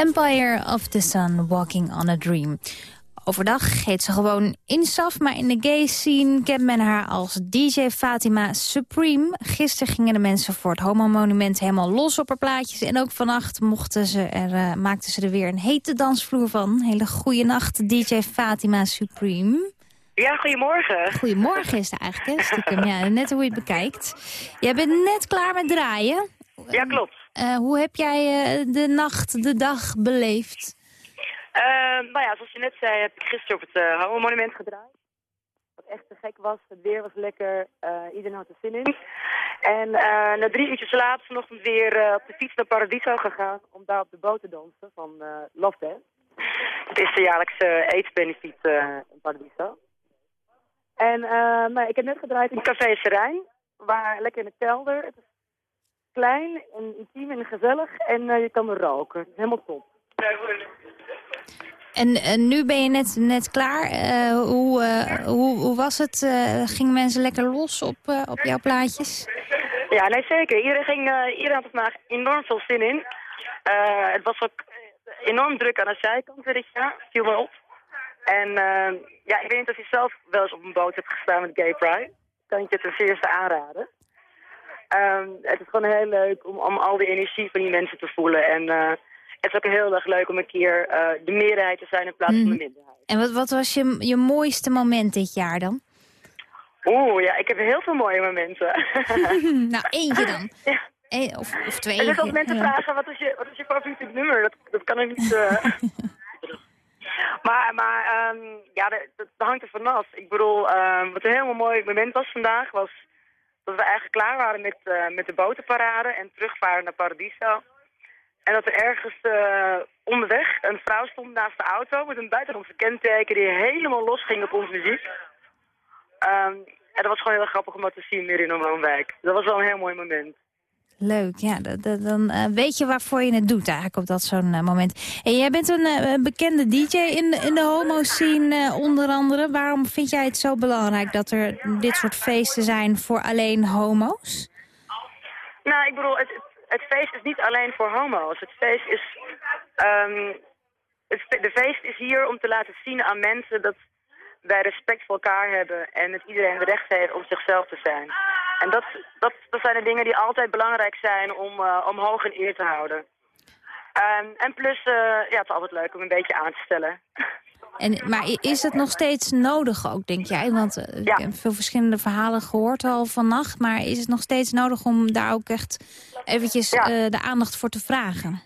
Empire of the Sun, Walking on a Dream. Overdag heet ze gewoon Insaf, maar in de gay scene kent men haar als DJ Fatima Supreme. Gisteren gingen de mensen voor het homo-monument helemaal los op haar plaatjes. En ook vannacht mochten ze er, eh, maakten ze er weer een hete dansvloer van. Hele goede nacht, DJ Fatima Supreme. Ja, goedemorgen. Goedemorgen is het eigenlijk, hè? Stiekem, ja, net hoe je het bekijkt. Jij bent net klaar met draaien. Ja, klopt. Eh, hoe heb jij eh, de nacht, de dag beleefd? Eh, nou ja, zoals je net zei, heb ik gisteren op het uh, Homo Monument gedraaid. Wat echt te gek was. Het weer was lekker. eh, iedereen had er zin in. En eh, na drie uurtjes later vanochtend weer eh, op de fiets naar Paradiso gegaan. Om daar op de boot te dansen van eh Love Dance. Het is de jaarlijkse AIDS-benefiet eh, in Paradiso. En eh, nou, ik heb net gedraaid in Café Serijn. Waar lekker in de kelder. Het klein en intiem en gezellig. En eh, je kan er roken. Helemaal top. En nu ben je net, net klaar. Eh, hoe, eh, hoe, hoe was het? Gingen mensen lekker los op, op jouw plaatjes? Ja, nee, zeker. Iedereen, ging, iedereen had er vandaag enorm veel zin in. Het was ook enorm druk aan de zijkant dit jaar, viel me op. En ja, ik weet niet of je zelf wel eens op een boot hebt gestaan met Gay Pride. Kan ik je ten zeerste aanraden. Ehm, het is gewoon heel leuk om, om al die energie van die mensen te voelen. En eh, het is ook heel erg leuk om een keer eh, de meerderheid te zijn in plaats van de minderheid. En wat, wat was je, je mooiste moment dit jaar dan? Oeh, ja, ik heb heel veel mooie momenten. nou, eentje dan. Ja, Eh, of, of twee. En dus als mensen ja. vragen, wat is je, wat is je favoriete nummer? Dat, dat kan ik niet... maar maar ehm, ja, dat, dat hangt er vanaf. Ik bedoel, ehm, wat een helemaal mooi moment was vandaag... was dat we eigenlijk klaar waren met, eh, met de botenparade... en terugvaren naar Paradiso. En dat er ergens eh, onderweg een vrouw stond naast de auto... met een buitenlandse kenteken die helemaal losging op onze muziek. Ehm, en dat was gewoon heel grappig om dat te zien meer in een woonwijk. Dat was wel een heel mooi moment. Leuk, ja. dan eh, weet je waarvoor je het doet eigenlijk op dat zo'n eh, moment. En jij bent een eh, bekende DJ in, in de homo-scene onder andere. Waarom vind jij het zo belangrijk dat er dit soort feesten zijn voor alleen homo's? Nou, ik bedoel, het, het, feest is niet alleen voor homo's. Het feest is... ehm, het, de feest is hier om te laten zien aan mensen dat wij respect voor elkaar hebben... en dat iedereen het recht heeft om zichzelf te zijn. En dat, dat, dat zijn de dingen die altijd belangrijk zijn om, eh, om hoog in eer te houden. Ehm, en plus, eh, ja, het is altijd leuk om een beetje aan te stellen. En, maar is het nog steeds nodig ook, denk jij? Want eh, ik heb veel verschillende verhalen gehoord al vannacht. Maar is het nog steeds nodig om daar ook echt eventjes de aandacht voor te vragen?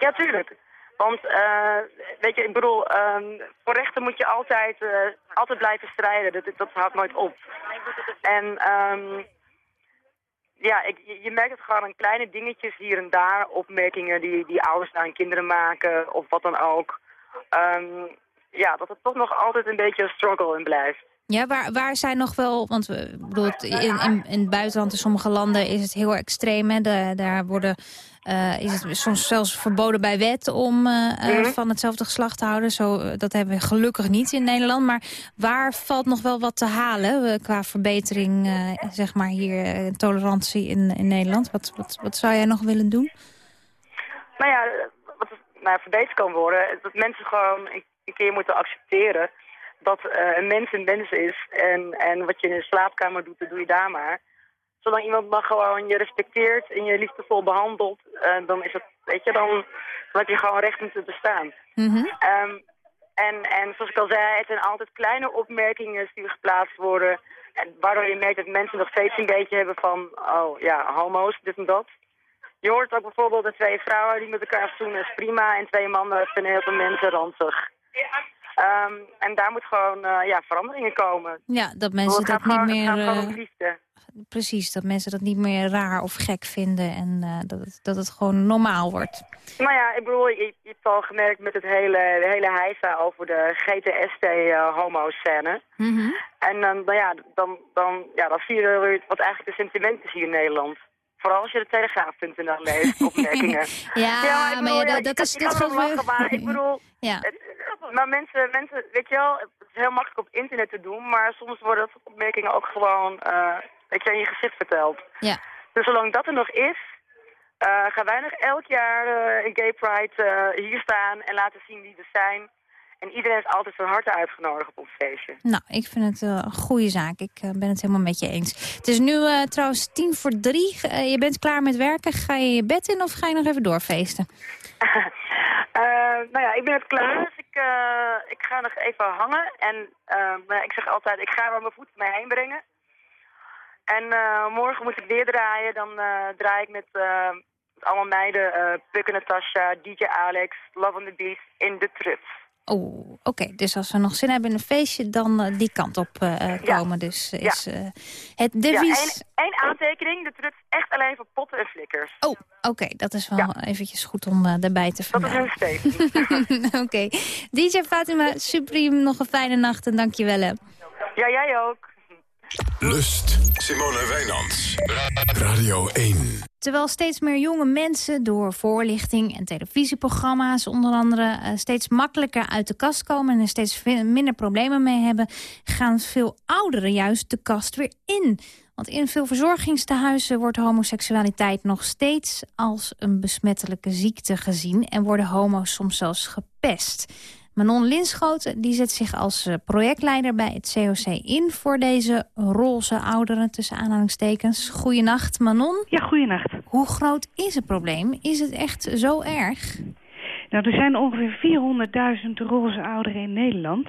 Ja, tuurlijk. Want, eh, weet je, ik bedoel, ehm, voor rechten moet je altijd, eh, altijd blijven strijden. Dat, dat houdt nooit op. En, ehm, ja, ik, je, merkt het gewoon aan kleine dingetjes hier en daar. Opmerkingen die, die ouders naar kinderen maken, of wat dan ook. Ehm, ja, dat het toch nog altijd een beetje een struggle in blijft. Ja, waar, waar zijn nog wel... Want we ik bedoel, in, in, in het buitenland, in sommige landen, is het heel extreem. Hè? De, daar worden, eh, is het soms zelfs verboden bij wet om eh, eh, Mhm. van hetzelfde geslacht te houden. Zo, eh, dat hebben we gelukkig niet in Nederland. Maar waar valt nog wel wat te halen eh, qua verbetering, eh, zeg maar hier, eh, tolerantie in, in Nederland? Wat, wat, wat zou jij nog willen doen? Nou ja, wat nou, ja, verbeterd kan worden, dat mensen gewoon een keer moeten accepteren dat eh, een mens een mens is. En, en wat je in de slaapkamer doet, dat doe je daar maar. Zolang iemand maar gewoon je respecteert en je liefdevol behandelt, eh, dan is het, weet je, dan, dan heb je gewoon recht om te bestaan. Ehm, en, en zoals ik al zei, het zijn altijd kleine opmerkingen die geplaatst worden. En waardoor je merkt dat mensen nog steeds een beetje hebben van, oh ja, homo's, dit en dat. Je hoort ook bijvoorbeeld dat twee vrouwen die met elkaar zoenen is prima. En twee mannen vinden heel veel mensen ranzig. Ehm, en daar moet gewoon eh, ja, veranderingen komen. Ja, dat mensen dat niet gewoon- meer... eh, precies, dat mensen dat niet meer raar of gek vinden. En eh, dat, het, dat het gewoon normaal wordt. Nou ja, ik bedoel, je, je hebt al gemerkt met het hele, de hele heisa over de GTST-homo-scène. En dan, nou ja, dan, dan, ja, dan zie je wat eigenlijk de sentiment is hier in Nederland. Vooral als je de Telegraaf.nl leest, opmerkingen. Ja, maar, ja, dat- is- dat ik- lachen, maar ik bedoel... Ja. maar mensen, mensen, weet je wel, het is heel makkelijk op internet te doen, maar soms worden dat opmerkingen ook gewoon, eh weet je, in je gezicht verteld. Ja. Dus zolang dat er nog is, eh, gaan wij nog elk jaar eh, in Gay Pride hier staan en laten zien wie we zijn. En iedereen is altijd van harte uitgenodigd op ons feestje. Nou, ik vind het eh, een goede zaak. Ik eh, ben het helemaal met je eens. Het is nu eh, trouwens tien voor drie. Je bent klaar met werken. Ga je je bed in of ga je nog even doorfeesten? Nou ja, ik ben het klaar, dus ik, ik ga nog even hangen. En ik zeg altijd, ik ga waar mijn voeten mij heen brengen. En morgen moet ik weer draaien. Dan draai ik met, allemaal meiden, Pukke Natasha, DJ Alex, Love on the Beast in de trut. Oh, oké. Dus als we nog zin hebben in een feestje, dan eh, die kant op eh, eh, komen. Dus eh, is eh, het devies... Ja, één, één aantekening, de is echt alleen voor potten en flikkers. Oh, oké. Dat is wel eventjes goed om daarbij te Dat is vermelden. hun statement. Oké. DJ Fatima, supreme. Nog een fijne nacht en dankjewel. hè. Ja, jij ook. Lust. Simone Wijnands. Radio 1. Terwijl steeds meer jonge mensen door voorlichting en televisieprogramma's onder andere eh, steeds makkelijker uit de kast komen en er steeds minder problemen mee hebben, gaan veel ouderen juist de kast weer in. Want in veel verzorgingstehuizen wordt homoseksualiteit nog steeds als een besmettelijke ziekte gezien en worden homo's soms zelfs gepest. Manon Linschoten die zet zich als eh, projectleider bij het COC in voor deze roze ouderen tussen aanhalingstekens. Goedenacht Manon. Ja, goedenacht. Hoe groot is het probleem? Is het echt zo erg? Nou, er zijn ongeveer 400.000 roze ouderen in Nederland.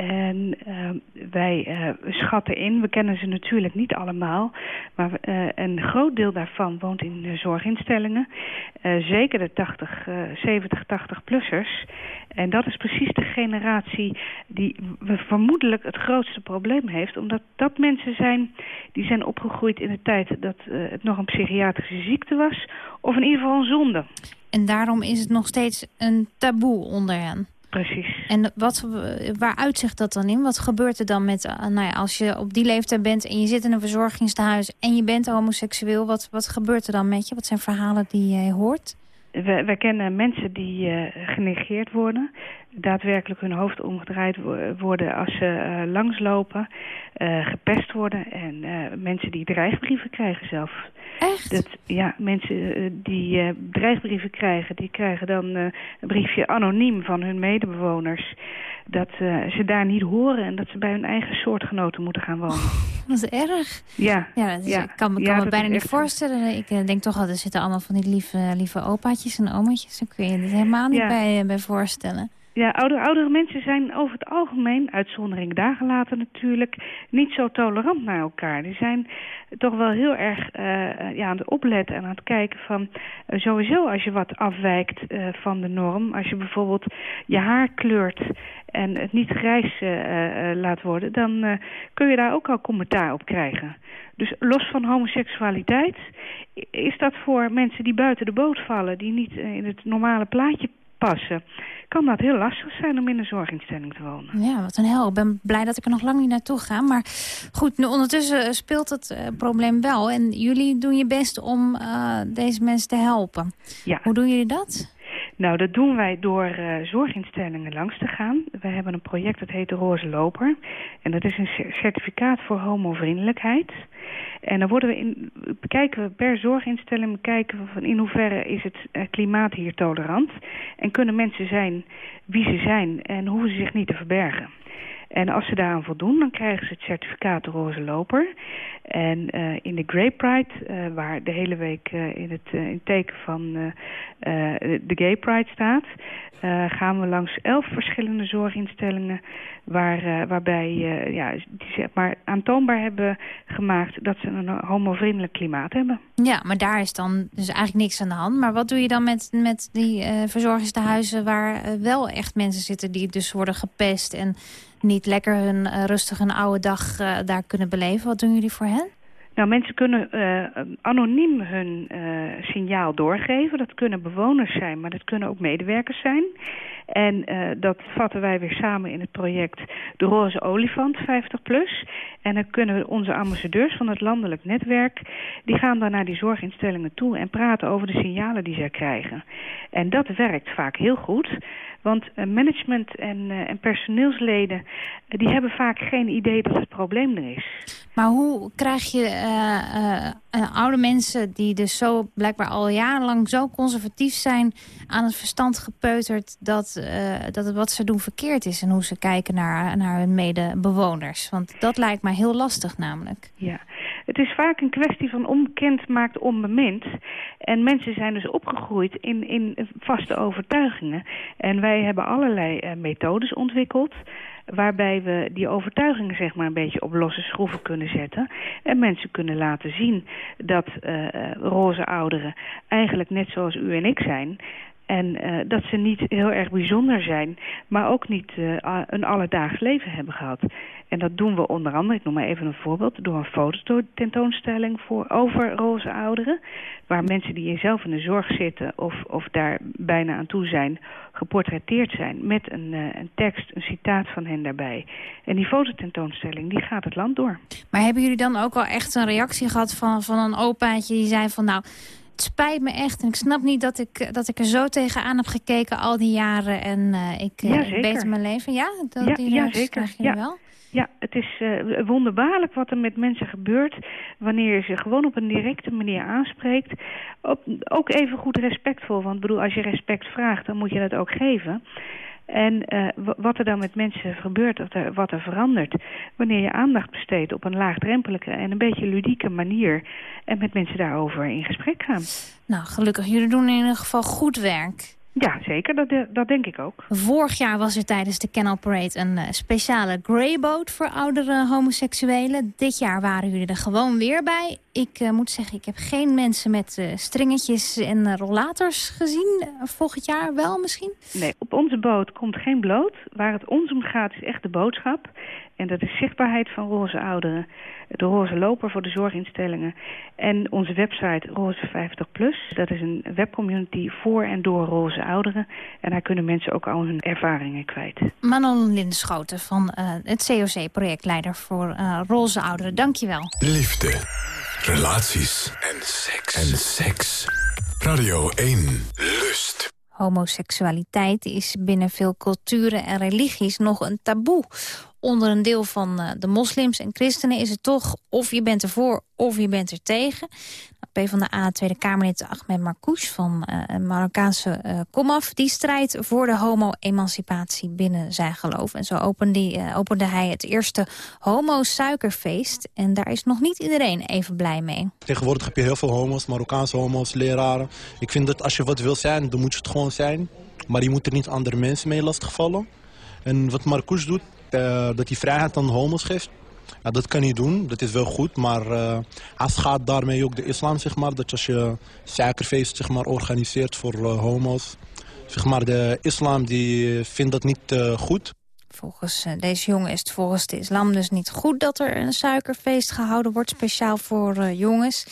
En uh, wij uh, schatten in, we kennen ze natuurlijk niet allemaal... maar uh, een groot deel daarvan woont in zorginstellingen. zeker de 80, 70, 80-plussers. En dat is precies de generatie die vermoedelijk het grootste probleem heeft. Omdat dat mensen zijn die zijn opgegroeid in de tijd dat het nog een psychiatrische ziekte was... of in ieder geval een zonde. En daarom is het nog steeds een taboe onder hen. Precies. En wat, waar uitzicht dat dan in? Wat gebeurt er dan met, uh, nou ja, als je op die leeftijd bent en je zit in een verzorgingstehuis en je bent homoseksueel, wat, wat gebeurt er dan met je? Wat zijn verhalen die je hoort? We, we kennen mensen die uh, genegeerd worden, daadwerkelijk hun hoofd omgedraaid worden als ze uh, langslopen, uh, gepest worden en mensen die dreigbrieven krijgen zelf. Echt? Dat, ja, mensen die dreigbrieven krijgen, die krijgen dan een briefje anoniem van hun medebewoners. Dat ze daar niet horen en dat ze bij hun eigen soortgenoten moeten gaan wonen. Dat is erg. Ja. ja, dat is, ja. Ik kan, kan ja, me bijna niet voorstellen. Ik denk toch altijd, er zitten allemaal van die lieve, lieve opaatjes en ometjes. Daar kun je het helemaal niet bij, bij voorstellen. Ja, oudere, oudere mensen zijn over het algemeen, uitzondering daar gelaten natuurlijk, niet zo tolerant naar elkaar. Die zijn toch wel heel erg uh, ja, aan het opletten en aan het kijken van, uh, sowieso als je wat afwijkt uh, van de norm, als je bijvoorbeeld je haar kleurt en het niet grijs laat worden, dan kun je daar ook al commentaar op krijgen. Dus los van homoseksualiteit is dat voor mensen die buiten de boot vallen, die niet in het normale plaatje passen, kan dat heel lastig zijn om in een zorginstelling te wonen. Ja, wat een hel. Ik ben blij dat ik er nog lang niet naartoe ga. Maar goed, nu ondertussen speelt het uh, probleem wel. En jullie doen je best om uh, deze mensen te helpen. Ja. Hoe doen jullie dat? Nou, dat doen wij door uh, zorginstellingen langs te gaan. We hebben een project dat heet de Roze Loper. En dat is een certificaat voor homovriendelijkheid. En dan worden we in, bekijken we per zorginstelling bekijken we van in hoeverre is het uh, klimaat hier tolerant. En kunnen mensen zijn wie ze zijn en hoeven ze zich niet te verbergen. En als ze daaraan voldoen, dan krijgen ze het certificaat Roze Loper. En uh, in de Grey Pride, uh, waar de hele week uh, in het in teken van de Gay Pride staat... gaan we langs elf verschillende zorginstellingen... Waar, waarbij ja, die zeg maar aantoonbaar hebben gemaakt dat ze een homovriendelijk klimaat hebben. Ja, maar daar is dan dus eigenlijk niks aan de hand. Maar wat doe je dan met, met die verzorgingstehuizen waar wel echt mensen zitten... die dus worden gepest en niet lekker hun uh, rustig een oude dag uh, daar kunnen beleven. Wat doen jullie voor hen? Nou, mensen kunnen uh, anoniem hun signaal doorgeven. Dat kunnen bewoners zijn, maar dat kunnen ook medewerkers zijn. En dat vatten wij weer samen in het project De Roze Olifant 50 plus. En dan kunnen onze ambassadeurs van het landelijk netwerk... die gaan dan naar die zorginstellingen toe en praten over de signalen die zij krijgen. En dat werkt vaak heel goed... Want uh, management en, uh, en personeelsleden, die hebben vaak geen idee dat het probleem er is. Maar hoe krijg je oude mensen die dus zo blijkbaar al jarenlang zo conservatief zijn aan het verstand gepeuterd dat, dat het wat ze doen verkeerd is en hoe ze kijken naar, naar hun medebewoners? Want dat lijkt mij heel lastig namelijk. Ja, het is vaak een kwestie van onbekend maakt onbemind. En mensen zijn dus opgegroeid in, in vaste overtuigingen. En wij hebben allerlei uh, methodes ontwikkeld waarbij we die overtuigingen zeg maar een beetje op losse schroeven kunnen zetten. En mensen kunnen laten zien dat uh, roze ouderen eigenlijk net zoals u en ik zijn. En uh, dat ze niet heel erg bijzonder zijn, maar ook niet uh, een alledaags leven hebben gehad. En dat doen we onder andere, ik noem maar even een voorbeeld, door een fototentoonstelling voor, over roze ouderen. Waar mensen die zelf in de zorg zitten of, of daar bijna aan toe zijn, geportretteerd zijn met een, uh, een tekst, een citaat van hen daarbij. En die fototentoonstelling, die gaat het land door. Maar hebben jullie dan ook al echt een reactie gehad van, van een opaatje die zei van nou... Het spijt me echt en ik snap niet dat ik, dat ik er zo tegenaan heb gekeken al die jaren en uh, ik uh, ja, beter mijn leven. Ja, dat, ja, die ja zeker. krijg je Ja. wel? Ja, het is uh, wonderbaarlijk wat er met mensen gebeurt wanneer je ze gewoon op een directe manier aanspreekt. Op, ook even goed respectvol, want bedoel, als je respect vraagt, dan moet je dat ook geven. En uh, wat er dan met mensen gebeurt, wat er, wat er verandert... wanneer je aandacht besteedt op een laagdrempelige en een beetje ludieke manier... en met mensen daarover in gesprek gaan. Nou, gelukkig. Jullie doen in ieder geval goed werk. Ja, zeker. Dat, de- dat denk ik ook. Vorig jaar was er tijdens de Canal Parade een eh, speciale greyboat voor oudere homoseksuelen. Dit jaar waren jullie er gewoon weer bij. Ik eh, moet zeggen, ik heb geen mensen met eh, stringetjes en rollators gezien. Volgend jaar wel misschien? Nee, op onze boot komt geen bloot. Waar het ons om gaat is echt de boodschap. En dat is zichtbaarheid van roze ouderen. De roze loper voor de zorginstellingen. En onze website Roze 50 Plus. Dat is een webcommunity voor en door roze ouderen. En daar kunnen mensen ook al hun ervaringen kwijt. Manon Lindenschoten van eh, het COC, projectleider voor eh, roze ouderen. Dankjewel. Liefde, relaties en seks. En seks. Radio 1. Lust. Homoseksualiteit is binnen veel culturen en religies nog een taboe. Onder een deel van eh, de moslims en christenen is het toch of je bent ervoor of je bent er tegen. PvdA Tweede Kamerlid Ahmed Marcouch van een Marokkaanse eh, komaf... die strijdt voor de homo-emancipatie binnen zijn geloof. En zo opende, opende hij het eerste homo-suikerfeest. En daar is nog niet iedereen even blij mee. Tegenwoordig heb je heel veel homo's, Marokkaanse homo's, leraren. Ik vind dat als je wat wil zijn, dan moet je het gewoon zijn. Maar je moet er niet andere mensen mee lastigvallen. En wat Marcouch doet, dat hij vrijheid aan homo's geeft... Ja, dat kan hij doen, dat is wel goed, maar eh, hij schaadt daarmee ook de islam, zeg maar. Dat als je suikerfeest zeg maar, organiseert voor eh, homo's, zeg maar, de islam die vindt dat niet eh, goed. Volgens eh, deze jongen is het volgens de islam dus niet goed dat er een suikerfeest gehouden wordt, speciaal voor eh, jongens.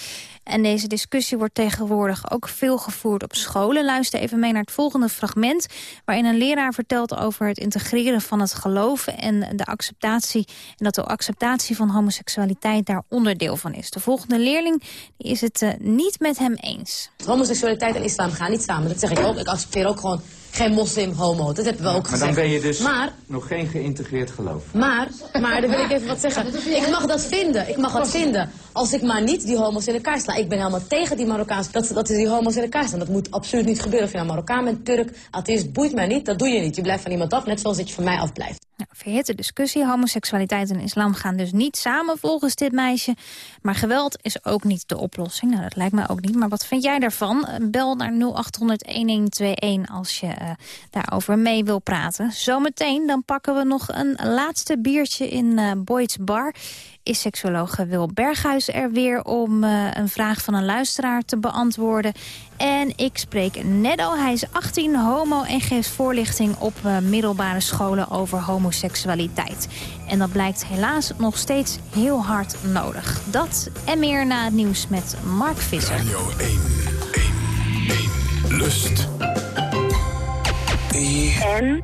En deze discussie wordt tegenwoordig ook veel gevoerd op scholen. Luister even mee naar het volgende fragment... waarin een leraar vertelt over het integreren van het geloven... en de acceptatie, en dat de acceptatie van homoseksualiteit daar onderdeel van is. De volgende leerling die is het eh, niet met hem eens. Homoseksualiteit en islam gaan niet samen. Dat zeg ik ook. Ik accepteer ook gewoon geen moslim, homo. Dat hebben we ook Maar gezegd. dan ben je dus Maar, nog geen geïntegreerd geloof. maar, maar, dan wil ik even wat zeggen. Ik mag dat vinden. Ik mag dat vinden. Als ik maar niet die homo's in elkaar sla. Ik ben helemaal tegen die Marokkaanse... Dat, dat is die homo's in elkaar slaan. Dat moet absoluut niet gebeuren. Of je nou Marokkaan bent, Turk, atheïst, boeit mij niet. Dat doe je niet. Je blijft van iemand af, net zoals dat je van mij afblijft. Nou, verhitte discussie. Homoseksualiteit en islam gaan dus niet samen volgens dit meisje. Maar geweld is ook niet de oplossing. Nou, dat lijkt mij ook niet. Maar wat vind jij daarvan? Eh, Bel naar 0800-1121 als je eh, daarover mee wil praten. Zometeen dan pakken we nog een laatste biertje in eh Boyd's Bar. Is seksuoloog Wil Berghuis er weer om eh, een vraag van een luisteraar te beantwoorden. En ik spreek Neddo, hij is 18, homo en geeft voorlichting op eh, middelbare scholen over homoseksualiteit. En dat blijkt helaas nog steeds heel hard nodig. Dat en meer na het nieuws met Mark Visser. Radio 1. 1. Lust. En?